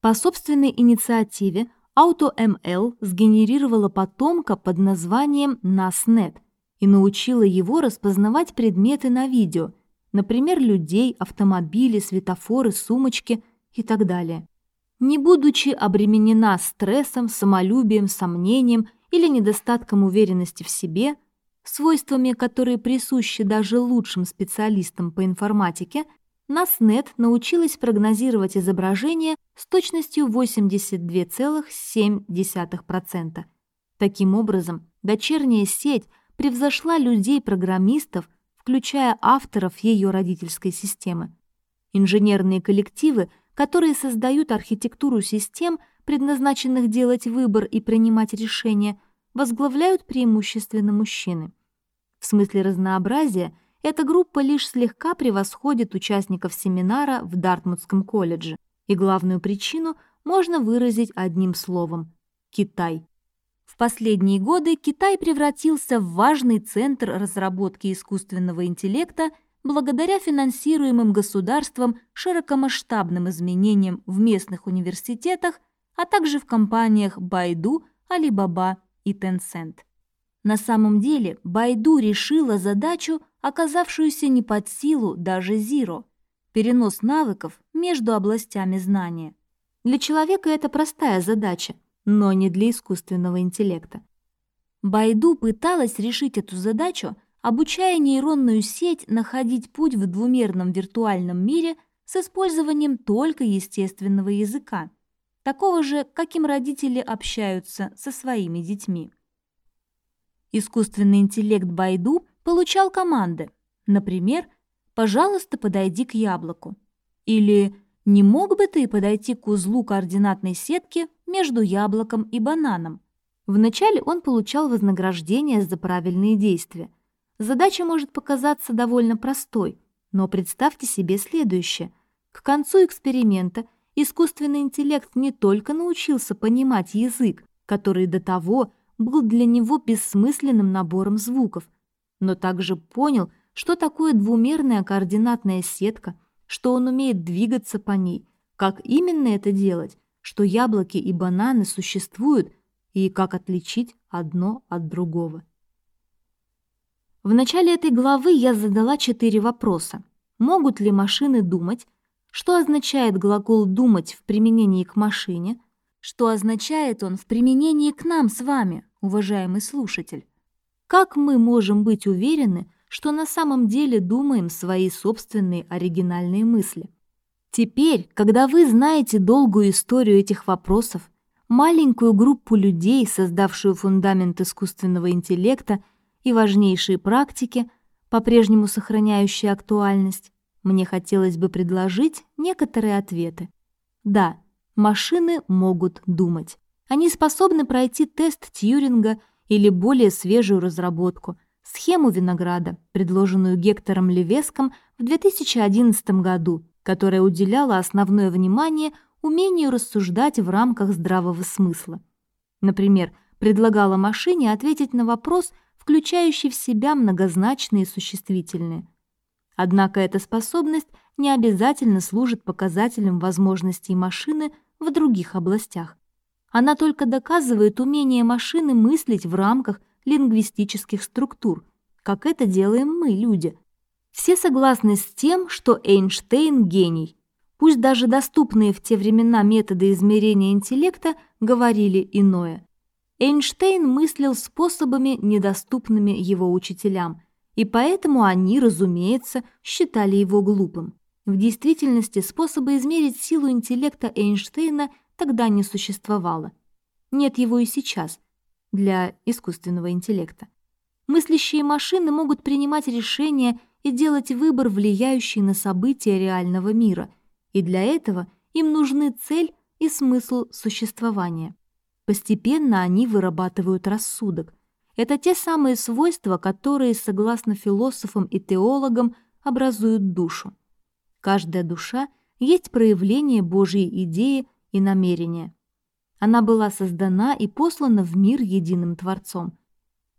По собственной инициативе AutoML сгенерировала потомка под названием NASNet и научила его распознавать предметы на видео, например, людей, автомобили, светофоры, сумочки и так далее. Не будучи обременена стрессом, самолюбием, сомнением или недостатком уверенности в себе, свойствами, которые присущи даже лучшим специалистам по информатике, NASNet научилась прогнозировать изображение с точностью 82,7%. Таким образом, дочерняя сеть превзошла людей-программистов, включая авторов ее родительской системы. Инженерные коллективы, которые создают архитектуру систем, предназначенных делать выбор и принимать решения, возглавляют преимущественно мужчины. В смысле разнообразия – эта группа лишь слегка превосходит участников семинара в Дартмутском колледже, и главную причину можно выразить одним словом – Китай. В последние годы Китай превратился в важный центр разработки искусственного интеллекта благодаря финансируемым государством широкомасштабным изменениям в местных университетах, а также в компаниях Baidu, Alibaba и Tencent. На самом деле Байду решила задачу, оказавшуюся не под силу даже Зиро – перенос навыков между областями знания. Для человека это простая задача, но не для искусственного интеллекта. Байду пыталась решить эту задачу, обучая нейронную сеть находить путь в двумерном виртуальном мире с использованием только естественного языка, такого же, каким родители общаются со своими детьми. Искусственный интеллект Байду получал команды, например, «пожалуйста, подойди к яблоку» или «не мог бы ты подойти к узлу координатной сетки между яблоком и бананом?» Вначале он получал вознаграждение за правильные действия. Задача может показаться довольно простой, но представьте себе следующее. К концу эксперимента искусственный интеллект не только научился понимать язык, который до того был для него бессмысленным набором звуков, но также понял, что такое двумерная координатная сетка, что он умеет двигаться по ней, как именно это делать, что яблоки и бананы существуют и как отличить одно от другого. В начале этой главы я задала четыре вопроса. Могут ли машины думать? Что означает глагол «думать» в применении к машине? Что означает он в применении к нам с вами, уважаемый слушатель? Как мы можем быть уверены, что на самом деле думаем свои собственные оригинальные мысли? Теперь, когда вы знаете долгую историю этих вопросов, маленькую группу людей, создавшую фундамент искусственного интеллекта и важнейшие практики, по-прежнему сохраняющие актуальность, мне хотелось бы предложить некоторые ответы. Да, Машины могут думать. Они способны пройти тест Тьюринга или более свежую разработку, схему винограда, предложенную Гектором Левеском в 2011 году, которая уделяла основное внимание умению рассуждать в рамках здравого смысла. Например, предлагала машине ответить на вопрос, включающий в себя многозначные существительные. Однако эта способность не обязательно служит показателем возможностей машины – в других областях. Она только доказывает умение машины мыслить в рамках лингвистических структур, как это делаем мы, люди. Все согласны с тем, что Эйнштейн – гений. Пусть даже доступные в те времена методы измерения интеллекта говорили иное. Эйнштейн мыслил способами, недоступными его учителям, и поэтому они, разумеется, считали его глупым. В действительности способа измерить силу интеллекта Эйнштейна тогда не существовало. Нет его и сейчас для искусственного интеллекта. Мыслящие машины могут принимать решения и делать выбор, влияющий на события реального мира, и для этого им нужны цель и смысл существования. Постепенно они вырабатывают рассудок. это те самые свойства, которые, согласно философам и теологам, образуют душу. Каждая душа есть проявление Божьей идеи и намерения. Она была создана и послана в мир единым Творцом.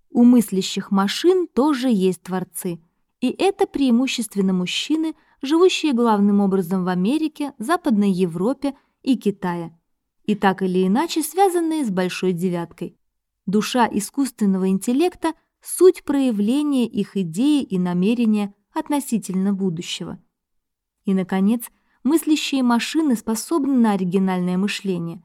У мыслящих машин тоже есть творцы, и это преимущественно мужчины, живущие главным образом в Америке, Западной Европе и Китае, и так или иначе связанные с Большой Девяткой. Душа искусственного интеллекта – суть проявления их идеи и намерения относительно будущего. И, наконец, мыслящие машины способны на оригинальное мышление.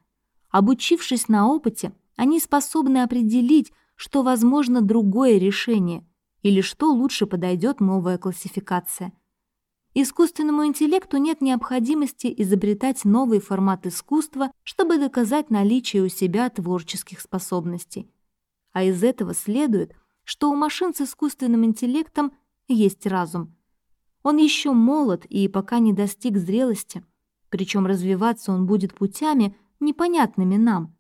Обучившись на опыте, они способны определить, что возможно другое решение или что лучше подойдет новая классификация. Искусственному интеллекту нет необходимости изобретать новый формат искусства, чтобы доказать наличие у себя творческих способностей. А из этого следует, что у машин с искусственным интеллектом есть разум. Он еще молод и пока не достиг зрелости, причем развиваться он будет путями, непонятными нам.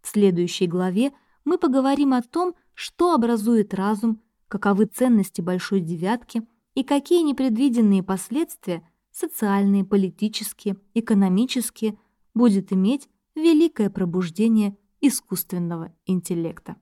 В следующей главе мы поговорим о том, что образует разум, каковы ценности Большой Девятки и какие непредвиденные последствия социальные, политические, экономические будет иметь великое пробуждение искусственного интеллекта.